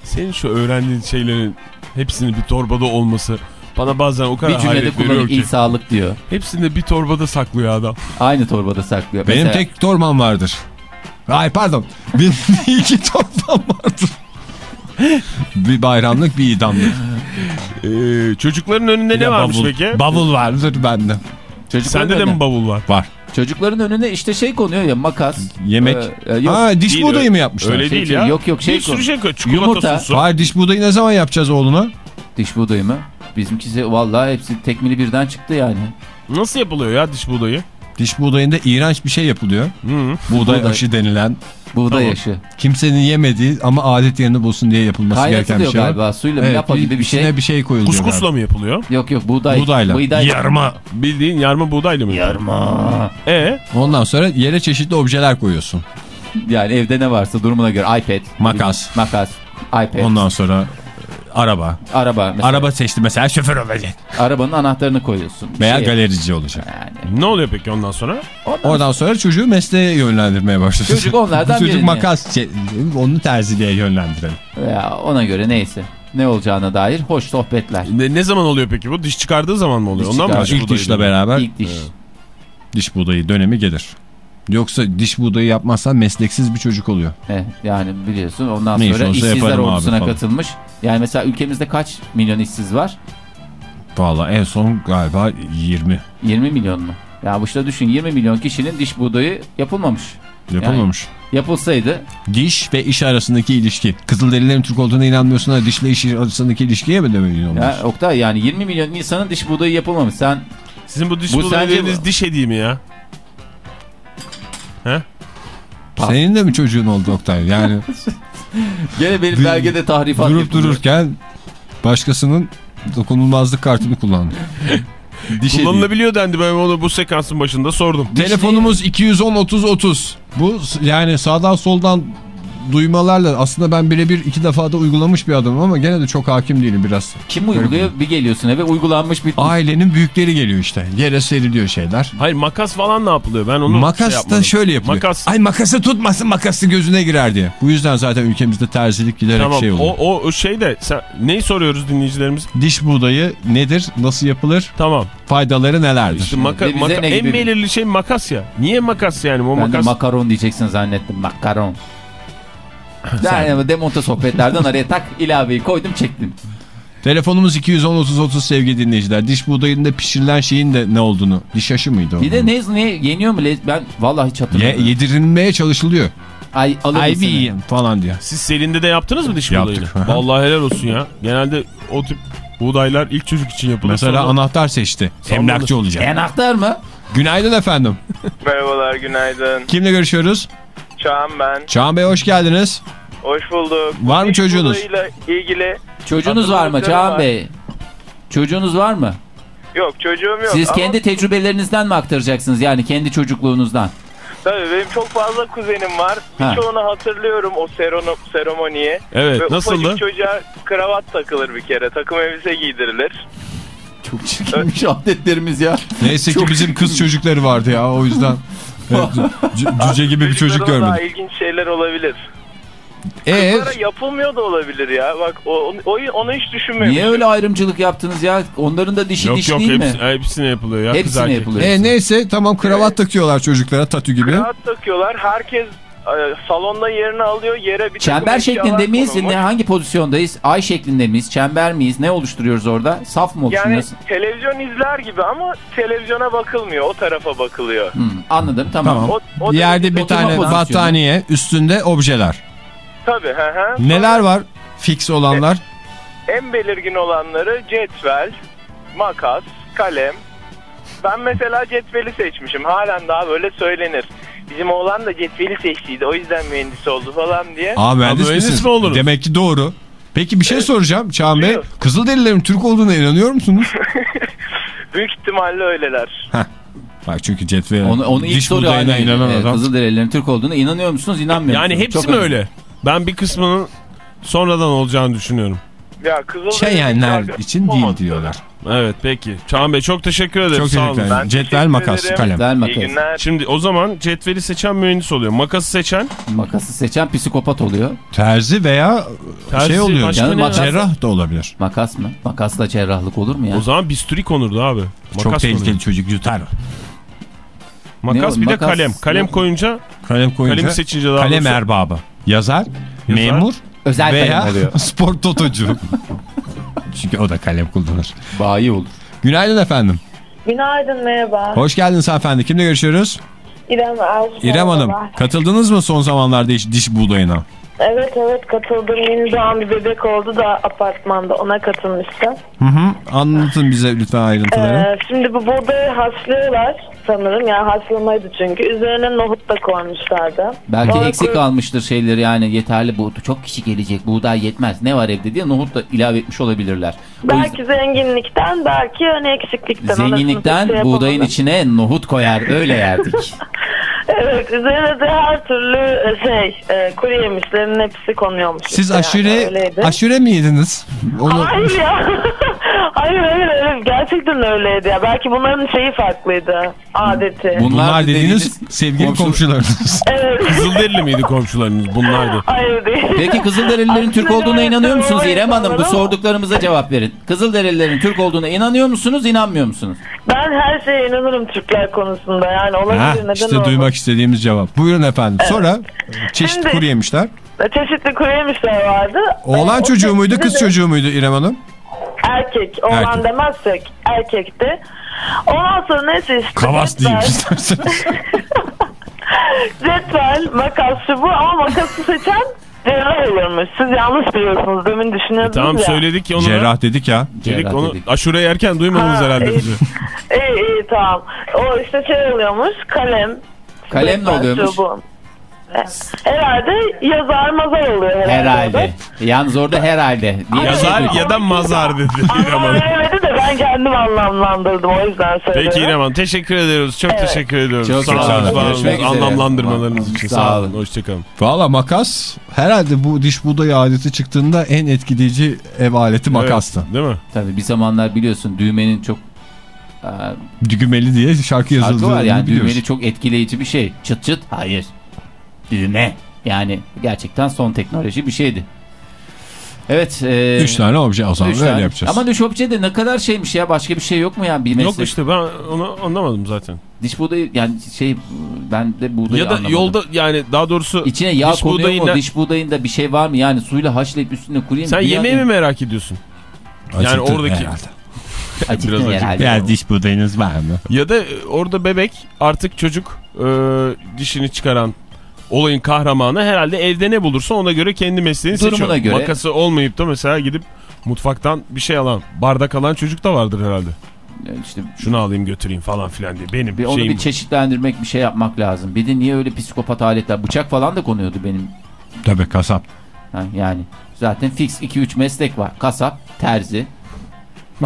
Senin şu öğrendiğin şeylerin hepsinin bir torbada olması bana bazen o kadar Bir cümlede hayret veriyor kullanıyor ki. il sağlık diyor. Hepsini de bir torbada saklıyor adam. Aynı torbada saklıyor. Benim Mesela- tek torban vardır. Ay pardon. Benim *laughs* iki torban vardır. *laughs* bir bayramlık bir idamlık. Ee, çocukların önünde ne varmış bavul, peki? Bavul vardır bende. Çocukların Sende de mi bavul var? Var. Çocukların önüne işte şey konuyor ya makas. Yemek. Ee, e, yok. Aa diş Değil, buğdayı öyle- mı yapmışlar? Öyle Şey- değil ya. yok, yok, şey bir sürü konu. şey koy. Çikolata Yumurta. sosu. Hayır diş buğdayı ne zaman yapacağız oğluna? Diş buğdayı mı? Bizimkisi vallahi hepsi tekmili birden çıktı yani. Nasıl yapılıyor ya diş buğdayı? Diş buğdayında iğrenç bir şey yapılıyor. Hı -hı. Buğday, Buğday. aşı denilen. Buğday Tamam. yaşı. Kimsenin yemediği ama adet yerini bulsun diye yapılması gereken bir Kaynatılıyor şey var. galiba suyla mı Evet, yapa gibi bir şey. içine bir şey koyuluyor. Kuskusla galiba. mı yapılıyor? Yok yok buğday. Buğdayla. Buğday. Yarma. Bildiğin yarma buğdayla mı? Yarma. E Ondan sonra yere çeşitli objeler koyuyorsun. Yani evde ne varsa durumuna göre iPad. Makas. Makas. iPad. Ondan sonra araba. Araba. Mesela, Araba seçti mesela şoför olacak. Arabanın anahtarını koyuyorsun. Bir Veya şey- galerici olacak. Yani. ne oluyor peki ondan sonra? Ondan Oradan sonra çocuğu mesleğe yönlendirmeye başladı. Çocuk onlardan Çocuk birini. makas, onu terziliğe yönlendirelim. Veya ona göre neyse. Ne olacağına dair hoş sohbetler. Ne, ne zaman oluyor peki bu? Diş çıkardığı zaman mı oluyor? Diş Ondan mı çıkar- diş İlk dişle beraber İlk diş. diş buğdayı dönemi gelir. Yoksa diş buğdayı yapmazsan mesleksiz bir çocuk oluyor. Eh, yani biliyorsun ondan Ne sonra işsizler ordusuna katılmış. Yani mesela ülkemizde kaç milyon işsiz var? Valla en son galiba 20 20 milyon mu? Ya bu işte düşün 20 milyon kişinin diş buğdayı yapılmamış. yapılmamış. Yapılsaydı Diş ve iş arasındaki ilişki. Kızılderililerin Türk olduğuna inanmıyorsun ama dişle iş arasındaki ilişkiye mi demiyorsun? ya Oktay yani 20 milyon insanın diş buğdayı yapılmamış. Sen Sizin bu diş Bu buğdayı sence dediğiniz bu- diş hediye mi ya? He? Senin de mi çocuğun oldu Oktay? Yani *laughs* gene benim Bir- belgede tahrifat durup yapılıyor. dururken başkasının dokunulmazlık kartını kullandı. *laughs* Diş hediye. Kullanılabiliyor dendi ben onu bu sekansın başında sordum. Telefonumuz 210 30 30. Bu yani sağdan soldan duymalarla aslında ben birebir iki defa da uygulamış bir adamım ama gene de çok hakim değilim biraz. Kim uyguluyor? Bir geliyorsun eve uygulanmış bir... Ailenin büyükleri geliyor işte. Yere seriliyor şeyler. Hayır makas falan ne yapılıyor? Ben onu Makas şey da şöyle yapılıyor. Makas. Ay makası tutmasın makası gözüne girer diye. Bu yüzden zaten ülkemizde terzilik giderek Tamam şey oluyor. o, o, o şey de sen, neyi soruyoruz dinleyicilerimiz? Diş buğdayı nedir? Nasıl yapılır? Tamam. Faydaları nelerdir? İşte maka, maka- en belirli şey makas ya. Niye makas yani? O Ben makas makaron diyeceksin zannettim. Makaron. *laughs* Yani demonte sohbetlerden araya tak ilaveyi koydum çektim. Telefonumuz 210 30 30 sevgili dinleyiciler. Diş buğdayında pişirilen şeyin de ne olduğunu. Diş aşı mıydı o? Bir de ne, ne yeniyor mu? Ben vallahi hiç Ye, hatırlamıyorum. yedirilmeye çalışılıyor. Ay Ay mısın? bir yiyin falan diye. Siz Selin'de de yaptınız mı diş Yaptık. buğdayını? Vallahi helal olsun ya. Genelde o tip buğdaylar ilk çocuk için yapılır. Mesela Sonra- anahtar seçti. Sonra- Emlakçı olacak. Anahtar mı? Günaydın efendim. Merhabalar, günaydın. Kimle görüşüyoruz? Çağan ben. Çağan Bey hoş geldiniz. Hoş bulduk. Var mı çocuğunuz? ilgili... Çocuğunuz var mı Çağan var. Bey? Çocuğunuz var mı? Yok çocuğum yok. Siz ama kendi tecrübelerinizden mi aktaracaksınız yani kendi çocukluğunuzdan? Tabii benim çok fazla kuzenim var. Ha. Birçoğunu hatırlıyorum o serono, seremoniyi. Evet Ve nasıldı? ufacık çocuğa kravat takılır bir kere. Takım elbise giydirilir. Çok çirkinmiş adetlerimiz ya. Neyse ki bizim kız çocukları vardı ya o yüzden. *laughs* Evet, cü- cüce gibi bir çocuk Çocuklara Daha görmedim. ilginç şeyler olabilir. Ee, Kızlara yapılmıyor da olabilir ya. Bak o, o, onu hiç düşünmemiştim. Niye öyle ayrımcılık yaptınız ya? Onların da dişi Yok diş yok değil mi? hepsi, hepsine yapılıyor ya. Hepsine yapılıyor. e, neyse tamam kravat takıyorlar çocuklara tatü gibi. Kravat takıyorlar. Herkes salonda yerini alıyor. Yere bir Çember şeklinde miyiz? konulmuş. Ne, hangi pozisyondayız? Ay şeklinde miyiz? Çember miyiz? Ne oluşturuyoruz orada? Saf mı Yani oluşturuyoruz? televizyon izler gibi ama televizyona bakılmıyor. O tarafa bakılıyor. Hmm, anladım tamam. Tamam. O, o Yerde bir tane pozisyonu. battaniye üstünde objeler. Tabii. Hı. Neler var fix olanlar? En belirgin olanları cetvel, makas, kalem. Ben mesela cetveli seçmişim. Halen daha böyle söylenir. Bizim oğlan da cetveli seçtiydi. O yüzden mühendis oldu falan diye. Aa mühendis, mühendis misiniz? mi oluruz? Demek ki doğru. Peki bir şey soracağım Çağan Bey. Kızılderililerin Türk olduğuna inanıyor musunuz? *laughs* Büyük ihtimalle öyleler. Bak çünkü cetvel Onu, onu ilk buğdayına aynı. inanan Ee, adam. Kızılderililerin Türk olduğuna inanıyor musunuz inanmıyor Yani musunuz? hepsi Çok mi önemli. öyle? Ben bir kısmının sonradan olacağını düşünüyorum. Ya kızıl Çeyenler için değil diyorlar. Evet peki. Çağan Bey çok teşekkür ederim. Çok Sağ olun. teşekkür ederim. Ben Cetvel, makas, ederim. kalem. İyi makas. günler. Şimdi o zaman cetveli seçen mühendis oluyor. Makası seçen Makası seçen psikopat oluyor. Terzi veya Terzi, şey oluyor. Yani makas- cerrah da olabilir. Makas mı? Makasla cerrahlık olur mu ya? o zaman bisturi konurdu abi. Makas Çok tehlikeli konurdu. çocuk yutar. Makas Ne bir de Makas- kalem. Kalem koyunca Kalem koyunca kalemi seçince daha kalem doğrusu- erbabı. Yazar, memur Özel veya kalem oluyor. *laughs* spor totocu. Çünkü o da kalem kullanır. Bayi olur. Günaydın efendim. Günaydın merhaba. Hoş geldiniz efendim. Kimle görüşüyoruz? İrem Ersoy. İrem Hanım. merhaba. Katıldınız mı son zamanlarda hiç diş buğdayına? Evet evet katıldım. Yeni doğan bir bebek oldu da apartmanda ona katılmıştım. Hı hı. Anlatın bize lütfen ayrıntıları. Ee, şimdi bu buğdayı haşlıyorlar sanırım. Yani haşlamaydı çünkü. Üzerine nohut da koymuşlardı. Belki Sonra eksik koy- kalmıştır şeyleri yani yeterli bu çok kişi gelecek buğday yetmez ne var evde diye nohut da ilave etmiş olabilirler. O yüzden- Belki zenginlikten belki hani eksiklikten. Zenginlikten şey buğdayın içine nohut koyar öyle yerdik. *laughs* Evet üzerine de her türlü e, şey e, kuru yemişlerin hepsi konuyormuş. Siz işte yani, aşure öyleydi. aşure mi yediniz? Onu Hayır ya. *laughs* hayır hayır öyle gerçekten öyleydi ya. Belki bunların şeyi farklıydı. Adeti. bunlar da dediğiniz sevgili komşu- komşularınız. *laughs* Evet. Kızılderili miydi komşularınız bunlardı? Hayır değil. Peki Kızılderililerin Türk olduğuna evet, inanıyor musunuz İrem Hanım? Bu sorduklarımıza cevap verin. Kızılderililerin Türk olduğuna inanıyor musunuz, inanmıyor musunuz? Ben her şeye inanırım Türkler konusunda. Yani olabilir ha, neden işte olmasın? duymak istediğimiz cevap. Buyurun efendim. Sonra çeşitli Şimdi- kuru yemişler. Çeşitli kuru yemişler vardı. Oğlan o çocuğu muydu, kız de çocuğu muydu İrem Hanım? Erkek. Oğlan Erkek. demezsek erkekti. Ondan sonra neyse işte. Kavas diyeyim isterseniz. Cetvel, makas şu bu ama makası seçen cerrah olurmuş. Siz yanlış biliyorsunuz. Demin düşünüyordunuz Tamam ya. söyledik onu. Cerrah dedik ya. Dedik onu dedik. aşure yerken duymadınız Ha, herhalde iyi. bizi. *laughs* İyi iyi tamam. O işte şey oluyormuş kalem. Kalem ne oluyormuş? bu. Herhalde yazar mazar oluyor herhalde. Herhalde. Yalnız orada herhalde. Diye şey Yazar duydum. ya da mazar dedi Ama Hanım. Ben kendim anlamlandırdım o yüzden söylüyorum. Peki İrem Hanım teşekkür ediyoruz. Çok Evet. teşekkür ediyoruz. Çok sağ sağ olun. Görüşmek üzere. Anlamlandırmalarınız için Sağ sağ olun. olun. Hoşçakalın. Valla makas herhalde bu diş buğdayı adeti çıktığında en etkileyici ev aleti makastı. Evet, değil mi? Tabii bir zamanlar biliyorsun düğmenin çok e, Düğmeli diye şarkı şarkı yazıldığını var yani biliyoruz. düğmeli çok etkileyici bir şey. Çıt çıt hayır. Düğme. Yani gerçekten son teknoloji bir şeydi. Evet. E, Üç tane obje o zaman üç öyle tane. yapacağız. Ama düş obje de ne kadar şeymiş ya başka bir şey yok mu ya? Bir Yok meslek. işte ben onu anlamadım zaten. Diş buğdayı yani şey ben de buğdayı ya da anlamadım. yolda yani daha doğrusu İçine yağ diş konuyor mu? buğdayına- Diş buğdayında bir şey var mı? Yani suyla haşlayıp üstüne kurayım. sen yemeği yan- mi merak ediyorsun? Acıktı yani oradaki- herhalde. *laughs* Acıktın Biraz herhalde. Ya diş buğdayınız var mı? Ya da orada bebek artık çocuk e, dişini çıkaran olayın kahramanı herhalde evde ne bulursa ona göre kendi mesleğini Durumuna seçiyor. göre. Makası olmayıp da mesela gidip mutfaktan bir şey alan bardak alan çocuk da vardır herhalde. Yani işte Şunu alayım götüreyim falan filan diye. Benim bir onu şeyim bir bu. çeşitlendirmek bir şey yapmak lazım. Bir de niye öyle psikopat aletler? Bıçak falan da konuyordu benim. Tabii kasap. Ha, yani zaten fix 2-3 meslek var. Kasap, terzi. Ve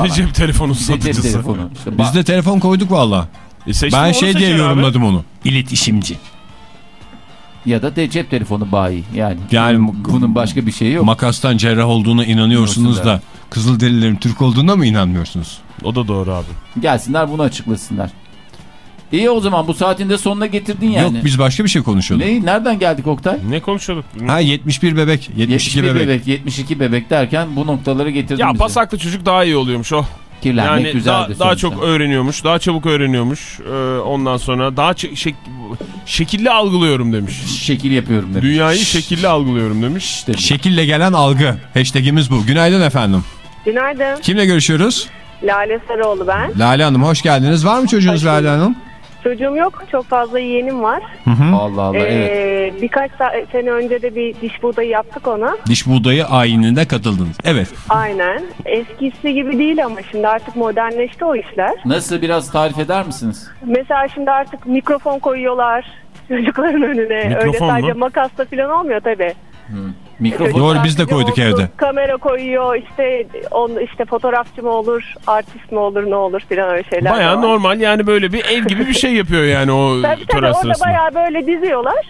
falan. cep telefonu cep satıcısı. telefonu. İşte Biz de telefon koyduk valla. E Ben şey diye seçer abi. yorumladım onu. İletişimci. Ya da de cep telefonu bayi. Yani, Yani bunun, başka bir şeyi yok. Makastan cerrah olduğuna inanıyorsunuz da İnanıyorsunuz Kızılderililerin Türk olduğuna mı inanmıyorsunuz? O da doğru abi. Gelsinler bunu açıklasınlar. İyi o zaman bu saatin de sonuna getirdin yani. Yok biz başka bir şey konuşuyorduk. Ne, nereden geldik Oktay? Ne konuşuyorduk? Ha 71 bebek, 72 71 bebek. bebek. 72 bebek derken bu noktaları getirdin Ya bize. pasaklı çocuk daha iyi oluyormuş o. Kirlenmek Yani güzeldir daha, daha çok öğreniyormuş, daha çabuk öğreniyormuş. Ee, ondan sonra daha şek- şekilli algılıyorum demiş. şekil yapıyorum demiş. Dünyayı şekilli algılıyorum demiş. İşte bu. Şekille gelen algı. Hashtagimiz bu. Günaydın efendim. Günaydın. Kimle görüşüyoruz? Lale Sarıoğlu ben. Lale Hanım hoş geldiniz. Var mı çocuğunuz. Lale Hanım? Çocuğum yok. Çok fazla yeğenim var. Allah Allah evet. Ee, birkaç sa- sene önce de bir diş buğdayı yaptık ona. Diş buğdayı ayininde katıldınız. Evet. Aynen. Eskisi gibi değil ama şimdi artık modernleşti o işler. Nasıl biraz tarif eder misiniz? Mesela şimdi artık mikrofon koyuyorlar *laughs* çocukların önüne. Öyle Mikrofon sadece mu? makasla falan olmuyor tabii. Mikrofon. Doğru biz de koyduk Olsun, evde. Kamera koyuyor işte on işte fotoğrafçı mı olur, artist mi olur, ne olur filan öyle şeyler. Baya normal yani böyle bir ev gibi bir şey yapıyor yani o Tabii tabii tören orada sırasında. bayağı böyle diziyorlar.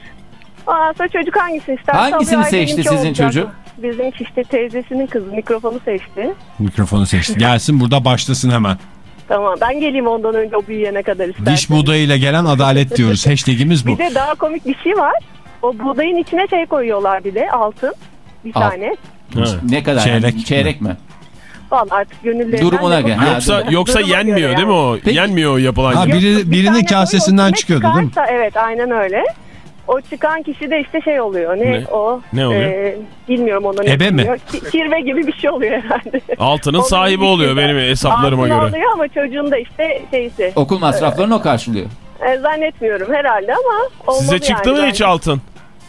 Ondan sonra çocuk hangisini isterse Hangisini. Ay, seçti benimki sizin olacak. çocuk? Bizimki işte teyzesinin kızı mikrofonu seçti. Mikrofonu seçti. Gelsin burada başlasın hemen. Tamam ben geleyim ondan önce o büyüyene kadar istersen. Diş buğdayıyla gelen adalet diyoruz. *laughs* Hashtagimiz bu. Bir de daha komik bir şey var. O buğdayın içine şey koyuyorlar bir de altın. Bir Al. tane. Ha. Ne kadar? Çeyrek Çeyrek, mi? Çeyrek mi? Vallahi artık gönüllerinden. Durumuna göre. Ha, Yoksa yoksa Duruma yenmiyor değil mi o? Peki. Yenmiyor o yapılan Ha, biri- birinin tane kasesinden çıkıyordu kime değil mi? çıkarsa- Evet aynen öyle. O çıkan kişi de işte şey oluyor. Ne, Ne? o? Ne oluyor? Ee, bilmiyorum ona ne Ebe mi? Kirve gibi bir şey oluyor herhalde. Altının sahibi oluyor benim hesaplarıma Altın göre. oluyor ama çocuğun da işte şeysi. Okul masraflarını o karşılıyor. E, zannetmiyorum herhalde ama olmalı Size çıktı yani mı hiç altın?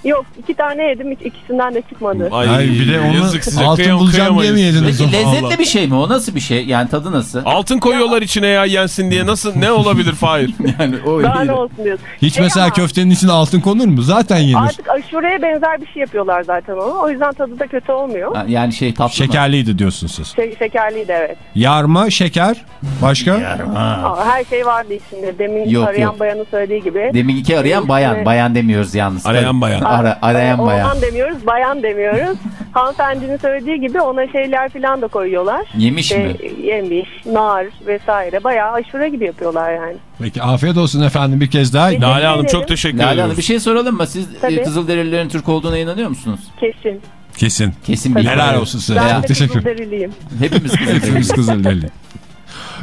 Yok iki tane yedim hiç ikisinden de çıkmadı. Ay, Ay, bir de onu yazık size, altın kıyam- bulacağım diye mi yediniz? Peki Allah. lezzetli bir şey mi o? Nasıl bir şey? Yani tadı nasıl? Altın koyuyorlar içine ya yensin diye nasıl ne olabilir Fahir? *laughs* Yani o Daha ne olsun diyorsun. Hiç Şey mesela ama- köftenin içine altın konur mu? Zaten yenir. Artık aşureye benzer bir şey yapıyorlar zaten onu. O yüzden tadı da kötü olmuyor. Ha, Yani şey tatlı mı? Şekerliydi diyorsun siz. Şey, şekerliydi evet. Yarma, şeker. Başka? Aa, her şey vardı içinde. Demin Yok, arayan yok. bayanın söylediği gibi. Deminki arayan bayan. Evet. Bayan demiyoruz yalnız. Arayan bayan. Ara, arayan Ee, bayan. Oğlan demiyoruz, bayan demiyoruz. *laughs* Hanımefendinin söylediği gibi ona şeyler falan da koyuyorlar. Yemiş mi? İşte yemiş, nar vesaire. Bayağı aşure gibi yapıyorlar yani. Peki afiyet olsun efendim bir kez daha. Lale Hanım ederim. çok teşekkür Lale ediyoruz. Hanım bir şey soralım mı? Siz Tabii. e, Kızılderililerin Türk olduğuna inanıyor musunuz? Kesin. Kesin. Kesin Tabii. bir Helal olsun size. Ben Çok de teşekkür Kızılderiliyim. Hepimiz *laughs* Kızılderili. Hepimiz Kızılderili.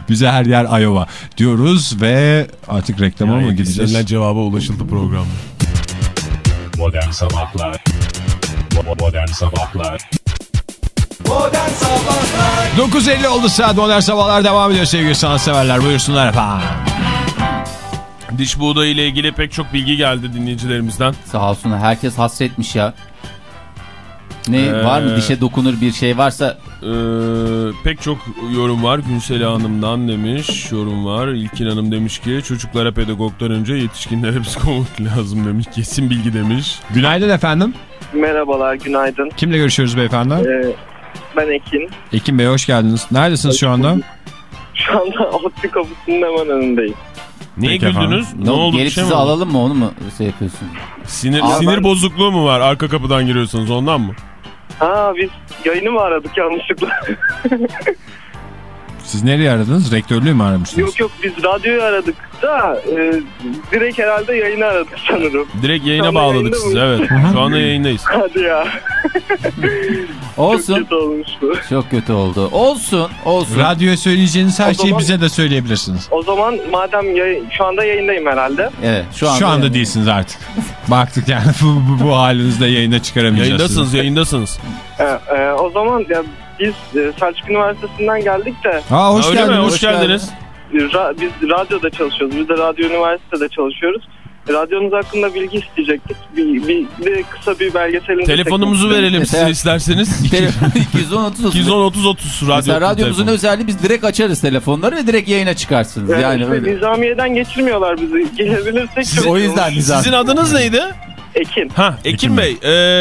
Bize her yer Iowa diyoruz ve artık reklama mı Yani gideceğiz? istenilen cevaba ulaşıldı programda. Modern Sabahlar. Modern Sabahlar. Modern Sabahlar. 9.50 oldu saat. Modern sabahlar devam ediyor sevgili sanatseverler. Buyursunlar efendim. Diş buğdayı ile ilgili pek çok bilgi geldi dinleyicilerimizden. Sağ olsun. Herkes hasretmiş ya. Ne Ee, var mı? Dişe dokunur bir şey varsa Ee, pek çok yorum var. Günsel Hanım'dan demiş yorum var. İlkin Hanım demiş ki çocuklara pedagogdan önce yetişkinlere psikolog lazım demiş. Kesin bilgi demiş. Günaydın efendim. Merhabalar, günaydın. Kimle görüşüyoruz beyefendi? Ee, ben Ekin. Ekim Bey hoş geldiniz. Neredesiniz şu anda? Şu anda Otlu kapısının hemen önündeyim. Niye Peki güldünüz? ne, Ne oldu? gelip şey mi sizi oldu? alalım mı onu mu şey yapıyorsun? Sinir, Aa, sinir ben- bozukluğu mu var? Arka kapıdan giriyorsunuz ondan mı? Aa biz yayını mı aradık yanlışlıkla? *laughs* Siz nereye aradınız? Rektörlüğü mü aramıştınız? yok yok biz radyoyu aradık da e, direkt herhalde yayını aradık sanırım. Direkt yayına anda bağladık sizi evet. Şu anda yayındayız. *laughs* Hadi ya. *laughs* Olsun. Çok kötü olmuştu. Çok kötü oldu. Olsun. Olsun. Radyoya söyleyeceğiniz her O şeyi zaman- bize de söyleyebilirsiniz. O zaman madem yayın, şu anda yayındayım herhalde. Evet şu anda. Şu anda değilsiniz artık. *laughs* Baktık yani bu, bu, bu halinizde yayına çıkaramayacağız. Yayındasınız yayındasınız. E, e, o zaman ya biz e, Selçuk Üniversitesi'nden geldik de Aa, hoş öyle mi? geldiniz. Hoş geldiniz. e, ra- biz radyoda çalışıyoruz. Biz de Radyo Üniversitede çalışıyoruz. Radyonuz hakkında bilgi isteyecektik. Bir, bir, bir kısa bir belgeselini Telefonumuzu verelim size isterseniz. Telefon 210 30 30. 210 30 30 radyo. Mesela radyomuzun telefonu. özelliği biz direkt açarız telefonları ve direkt yayına çıkarsınız. Yani, Yani işte öyle. Nizamiye'den geçirmiyorlar bizi. Gelebilirsek çok O yüzden nizam. Sizin adınız neydi? Ekin. Ha Ekin, Ekin Bey.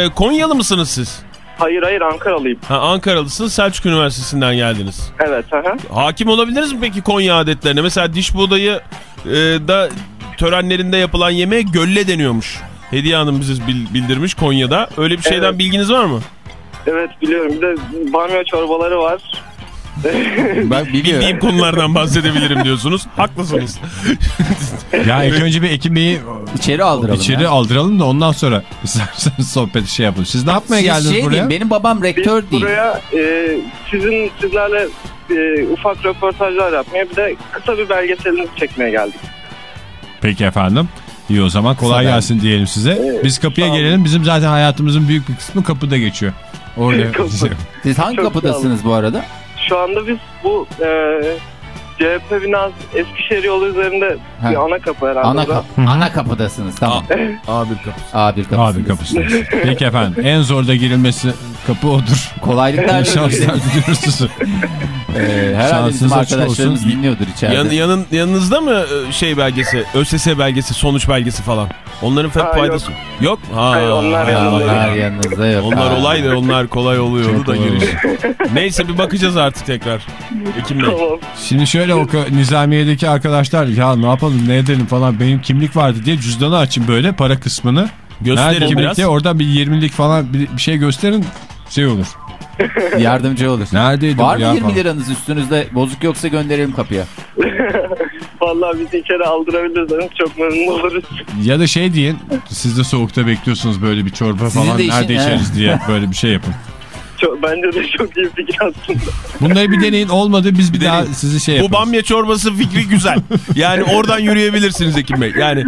e, Konyalı mısınız siz? Hayır hayır Ankaralıyım. Ha Ankaralısınız Selçuk Üniversitesi'nden geldiniz. Evet. Aha. Hakim olabiliriz mi peki Konya adetlerine? Mesela diş buğdayı e, da törenlerinde yapılan yemeğe gölle deniyormuş. Hediye Hanım bize bil- bildirmiş Konya'da. Öyle bir şeyden Evet. bilginiz var mı? Evet biliyorum. Bir de bamya çorbaları var. Ben Bildiğim biliyorum. konulardan bahsedebilirim diyorsunuz. Haklısınız. *laughs* Ya ilk önce bir Ekim Bey'i İçeri aldıralım içeri ya. aldıralım da ondan sonra *laughs* isterseniz sohbeti şey yapalım. Siz ne yapmaya Siz geldiniz şey buraya? diyeyim, benim babam Biz rektör değil. buraya e, sizin sizlerle e, ufak röportajlar yapmaya bir de kısa bir belgeselinizi çekmeye geldik. Peki efendim. İyi o zaman kolay Kısa gelsin diyelim size. Biz kapıya olun. gelelim. Bizim zaten hayatımızın büyük bir kısmı kapıda geçiyor. Oraya *laughs* Kapı. Siz hangi Çok kapıdasınız bu arada? Şu anda biz bu e, CHP binası Eskişehir yolu üzerinde Ha. bir ana kapı herhalde. Ana, kap ana kapıdasınız tamam. A1 *laughs* kapısı. A1 kapısı. Peki efendim. En zor da girilmesi kapı odur. Kolaylıklar *laughs* diliyoruz. *laughs* Ee, herhalde bizim arkadaşlarımız olsun. dinliyordur içeride. Yan, yanın, yanınızda mı e, şey belgesi, ÖSS belgesi, sonuç belgesi falan? Onların hep faydası. Yok. Ha, Hayır, onlar ha, yanında. Onlar yanınızda yok. Onlar Ha. olay da onlar kolay oluyordu Çok da giriş. Neyse bir bakacağız artık tekrar. Ekim Bey. Tamam. Şimdi şöyle o ka- Nizamiye'deki arkadaşlar ya ne yapalım ne edelim falan benim kimlik vardı diye cüzdanı açın böyle para kısmını. Gösterin kimlik biraz. diye orada bir 20'lik falan bir, bir şey gösterin şey olur. *laughs* Yardımcı olur. Neredeydi Var mı ya 20 falan. liranız üstünüzde bozuk yoksa gönderelim kapıya. *laughs* Vallahi bizi içeri aldırabilirseniz çok memnun oluruz. Ya da şey deyin siz de soğukta bekliyorsunuz böyle bir çorba Sizin falan işin- nerede he. içeriz diye böyle bir şey yapın. *laughs* Çok, bence de çok iyi fikir aslında. Bunları bir deneyin olmadı biz bir, daha deneyin. sizi şey Bu yaparız. bamya çorbası fikri güzel. Yani oradan yürüyebilirsiniz Ekim Bey. Yani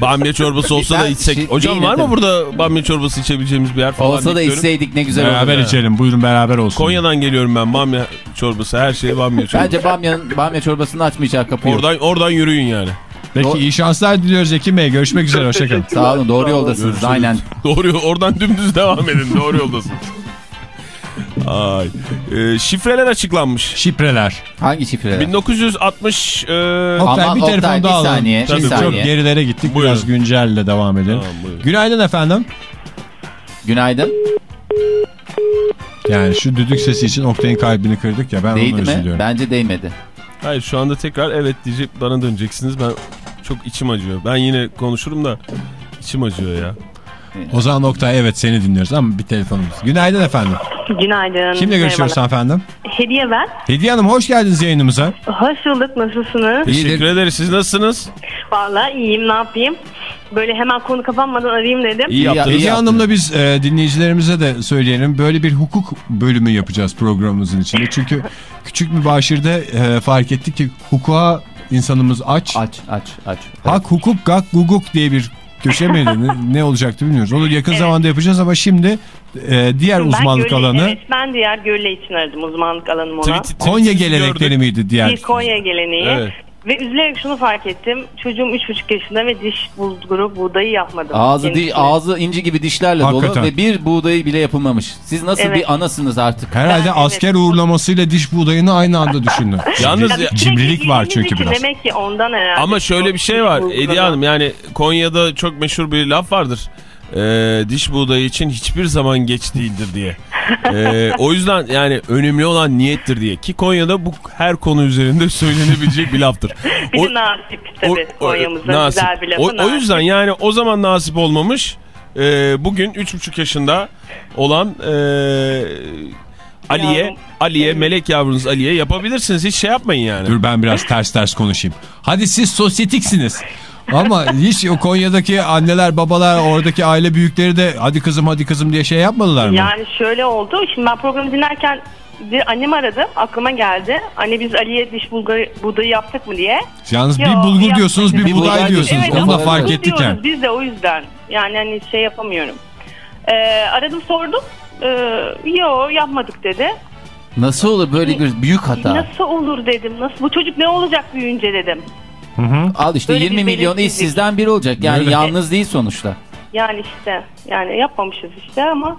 bamya çorbası olsa da içsek. şey Hocam var mı burada bamya çorbası içebileceğimiz bir yer falan? Olsa da bekliyorum. içseydik ne güzel Beraber olurdu. içelim buyurun beraber olsun. Konya'dan geliyorum ben bamya çorbası. Her şey bamya çorbası. Bence bamyanın, bamya çorbasını açmayacak kapı yok. Oradan, oradan yürüyün yani. Peki iyi şanslar diliyoruz Ekim Bey görüşmek üzere hoşçakalın. Sağ olun doğru yoldasınız Görüşürüz. aynen. Doğru oradan dümdüz devam edin. Doğru yoldasınız. Ay. Ee, şifreler açıklanmış. Şifreler. Hangi şifreler? 1960 e, Oktay Ama bir Oktay, telefon bir daha alalım. saniye, bir Tabii, Çok saniye. gerilere gittik Buyurun. biraz güncelle devam edelim. Tamam, buyurun. Günaydın efendim. Günaydın. Yani şu düdük sesi için Oktay'ın kalbini kırdık ya ben Değdi onu mi? üzülüyorum. Bence değmedi. Hayır şu anda tekrar evet diyecek bana döneceksiniz. Ben çok içim acıyor. Ben yine konuşurum da içim acıyor ya. O zaman Oktay evet seni dinliyoruz ama bir telefonumuz. Günaydın efendim. Günaydın. Kimle görüşüyoruz Merhabalar. efendim? Hediye ben. Hediye Hanım hoş geldiniz yayınımıza. Hoş bulduk. Nasılsınız? Teşekkür ederiz. Siz nasılsınız? Vallahi iyiyim. Ne yapayım? Böyle hemen konu kapanmadan arayayım dedim. İyi yaptınız. Hediye. Hanım'la biz e, dinleyicilerimize de söyleyelim. Böyle bir hukuk bölümü yapacağız programımızın içinde. Çünkü küçük bir başırda e, fark ettik ki hukuka insanımız aç. Aç aç aç. Hak, hukuk, gak, guguk diye bir köşe miydi? ne, ne olacaktı bilmiyoruz. Onu yakın zamanda yapacağız ama şimdi e, diğer uzmanlık ben Göle- alanı Evet ben diğer Göle için aradım uzmanlık alanım ona. Tweet- Konya tweetinizi gelenekleri gördük. miydi diğer? Bir Konya geleneği. Evet. Ve üzülerek şunu fark ettim. Çocuğum 3,5 yaşında ve diş bulguru buğdayı yapmadım. Ağzı di- ağzı inci gibi dişlerle Hakikaten. dolu ve bir buğdayı bile yapılmamış. Siz nasıl Evet. bir anasınız artık? Herhalde Ben- asker evet. uğurlamasıyla diş buğdayını aynı anda düşündü. *laughs* Yalnız ya- cimrilik var çünkü biraz. Demek ki ondan herhalde. Ama şöyle bir şey var Hediye Hanım yani Konya'da çok meşhur bir laf vardır. Ee, diş buğdayı için hiçbir zaman geç değildir diye. Ee, o yüzden yani önemli olan niyettir diye. Ki Konya'da bu her konu üzerinde söylenebilecek bir laftır. *laughs* Bir O- de nasip tabii o- Konya'mızın nasip. güzel bir lafı O, o yüzden yani o zaman nasip olmamış. Ee, bugün 3,5 yaşında olan ee, Ali'ye. Ali'ye, melek yavrunuz Ali'ye yapabilirsiniz. Hiç şey yapmayın yani. Dur ben biraz ters ters konuşayım. Hadi siz sosyetiksiniz. Ama hiç o Konya'daki anneler babalar oradaki aile büyükleri de hadi kızım hadi kızım diye şey yapmadılar mı? Yani şöyle oldu. Şimdi ben programı dinlerken bir annemi aradım. Aklıma geldi. Anne biz Ali'ye diş bulgarı, buğdayı yaptık mı diye. Yalnız bir Yo, bulgur yapmadık. diyorsunuz bir Bir buğday diyorsunuz. diyorsunuz. Onu da Evet, fark Bulgur ettik yani. Biz de o yüzden. Yani hani şey yapamıyorum. Ee, aradım sordum. Ee, yo yapmadık dedi. Nasıl olur böyle bir büyük hata? Nasıl olur dedim. Nasıl bu çocuk ne olacak büyüyünce dedim. Al işte Böyle 20 bir milyon belirsizlik. işsizden biri olacak. Yani Öyle. yalnız değil sonuçta. Yani işte yani yapmamışız işte ama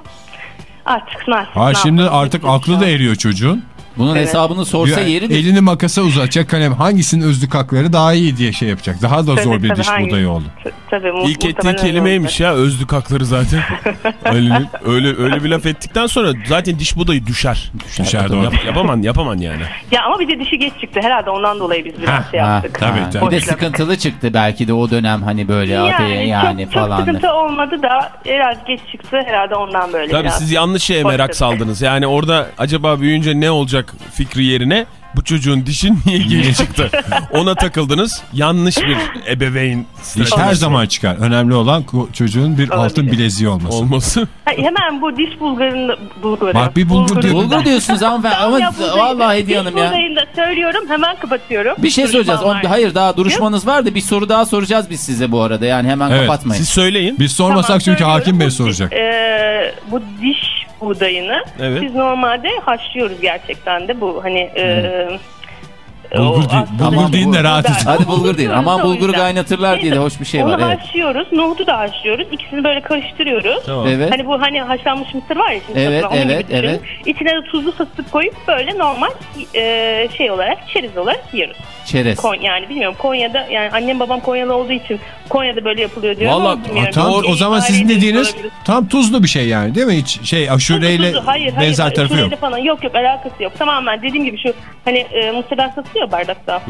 artık nasip. Ha şimdi artık aklı da eriyor çocuğun. Bunun Evet. hesabını sorsa Ya, yeri elini makasa uzatacak kalem hangisinin özlük hakları daha iyi diye şey yapacak. Daha da Tabii, zor bir tabii, diş hangi- buğdayı oldu. Tabii, İlk ettiği öyle kelimeymiş ya özlük hakları zaten. *laughs* Ali'nin öyle öyle bir laf ettikten sonra zaten diş budayı düşer. Düşer doğru. Yap, yapaman yapaman yani. Ya ama bir de dişi geç çıktı herhalde ondan dolayı biz biraz şey Ha, yaptık. tabii, ha. tabii. Bir de sıkıntılı çıktı belki de o dönem hani böyle yani, yani çok, çok falan. sıkıntı olmadı da herhalde geç çıktı herhalde ondan böyle Tabii biraz. siz yanlış şeye merak saldınız. Yani orada acaba büyüyünce ne olacak fikri yerine bu çocuğun dişi niye geri çıktı? Ona takıldınız. Yanlış bir ebeveyn Diş her zaman çıkar. Önemli olan çocuğun bir altın bileziği olması. olması. Ha, hemen bu diş bulgarını bulgarı. Bak bir bulgur diyor. Bulgur diyorsunuz hanımefendi ama Ya vallahi Hediye Hanım ya. da söylüyorum hemen kapatıyorum. Bir şey soracağız. Duruşmam On- hayır daha duruşmanız var da bir soru daha soracağız biz size bu arada. Yani hemen Evet, kapatmayın. Siz söyleyin. Biz sormasak Tamam, çünkü hakim bey Bu- soracak. e, bu diş buğdayını Evet. biz normalde haşlıyoruz gerçekten de bu hani e, Bulgur O değil, aslında- bulgur deyin de rahat edin. Hadi bulgur değil. Aman O bulguru kaynatırlar diye de hoş bir şey var. Onu Evet. haşlıyoruz. Nohudu da haşlıyoruz. İkisini böyle karıştırıyoruz. Evet. Hani bu hani haşlanmış mısır var ya şimdi Evet, satılan, onun evet, evet. İçine de tuzlu fıstık koyup böyle normal e, şey olarak çerez olarak yiyoruz. Çerez. Kon, yani bilmiyorum Konya'da yani annem babam Konyalı olduğu için Konya'da böyle yapılıyor diyor Vallahi, ama bilmiyorum. Tam, Belki o zaman sizin dediğiniz tam tuzlu bir şey yani değil mi? Hiç şey aşureyle Tuzu, hayır, hayır, benzer hayır, tarafı yok. Falan. Yok yok alakası yok. Tamamen dediğim gibi şu hani e, mısırdan satılıyor bardakta.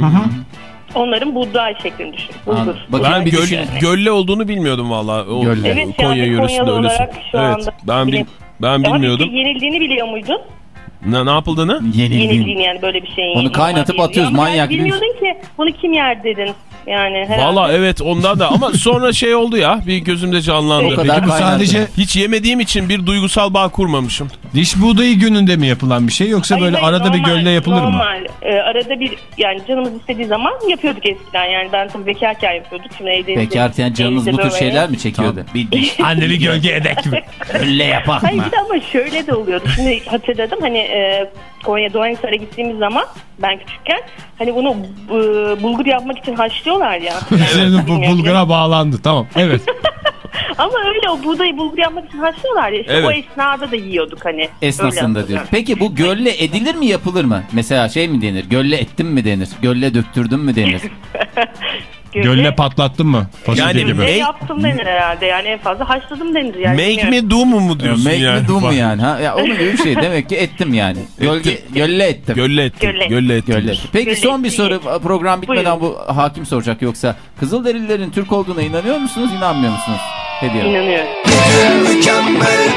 Onların buğday şeklini düşün. Bulgur. Ben bir göl, gölle olduğunu bilmiyordum valla. Evet, Konya yöresinde Konyalı öyle. olarak şu evet. anda Ben bil, ben Ama bilmiyordum. peki yenildiğini biliyor muydun? Ne, ne yapıldığını? Yenildiğin. Yenildiğini yani böyle bir şeyin. Onu kaynatıp yenildiğini. atıyoruz, Ama manyak. Bilmiyordun ki bunu kim yer dedin. Yani herhalde. Valla evet ondan da ama sonra şey oldu ya bir gözümde canlandı. O kadar Peki bu sadece Hiç yemediğim için bir duygusal bağ kurmamışım. diş buğdayı gününde mi yapılan bir şey yoksa Hayır, böyle hayır, arada bir normal, gölde yapılır mı? Normal. Ee, arada bir yani canımız istediği zaman yapıyorduk eskiden. Yani ben tabii bekarken yapıyorduk. Şimdi evde Bekarken canınız bu tür böyle- şeyler mi çekiyordu? Bir diş *laughs* Anne bir gölge edek mi? öyle yapak Hayır mı? bir de ama şöyle de oluyordu. Şimdi hatırladım hani e, Konya Doğanisar'a gittiğimiz zaman ben küçükken hani bunu e, bulgur yapmak için haşlıyorlar ya. *laughs* Senin bu Bilmiyorum. bulgura bağlandı tamam evet. *laughs* Ama öyle o buğdayı bulgur yapmak için haşlıyorlar ya. İşte Evet. O esnada da yiyorduk hani. Esnasında diyor. Peki bu gölle edilir mi yapılır mı? Mesela şey mi denir? Gölle ettim mi denir? Gölle döktürdüm mü denir? *laughs* Gölle patlattın mı? Fasulye Yani gibi. Ne Make- yaptım denir herhalde yani en fazla haşladım denir yani. Make bilmiyorum. me do mu mu diyorsun Make yani? mi do mu yani? Ha? Ya onun gibi bir şey. Demek ki ettim yani. Gölge, gölle ettim. Gölle ettim. Gölle. Gölle ettim. Gölle. Peki Gölle son bir ettim. soru program bitmeden bu hakim soracak yoksa Kızılderililerin Türk olduğuna inanıyor musunuz inanmıyor musunuz? Hediye. İnanıyorum. Mükemmel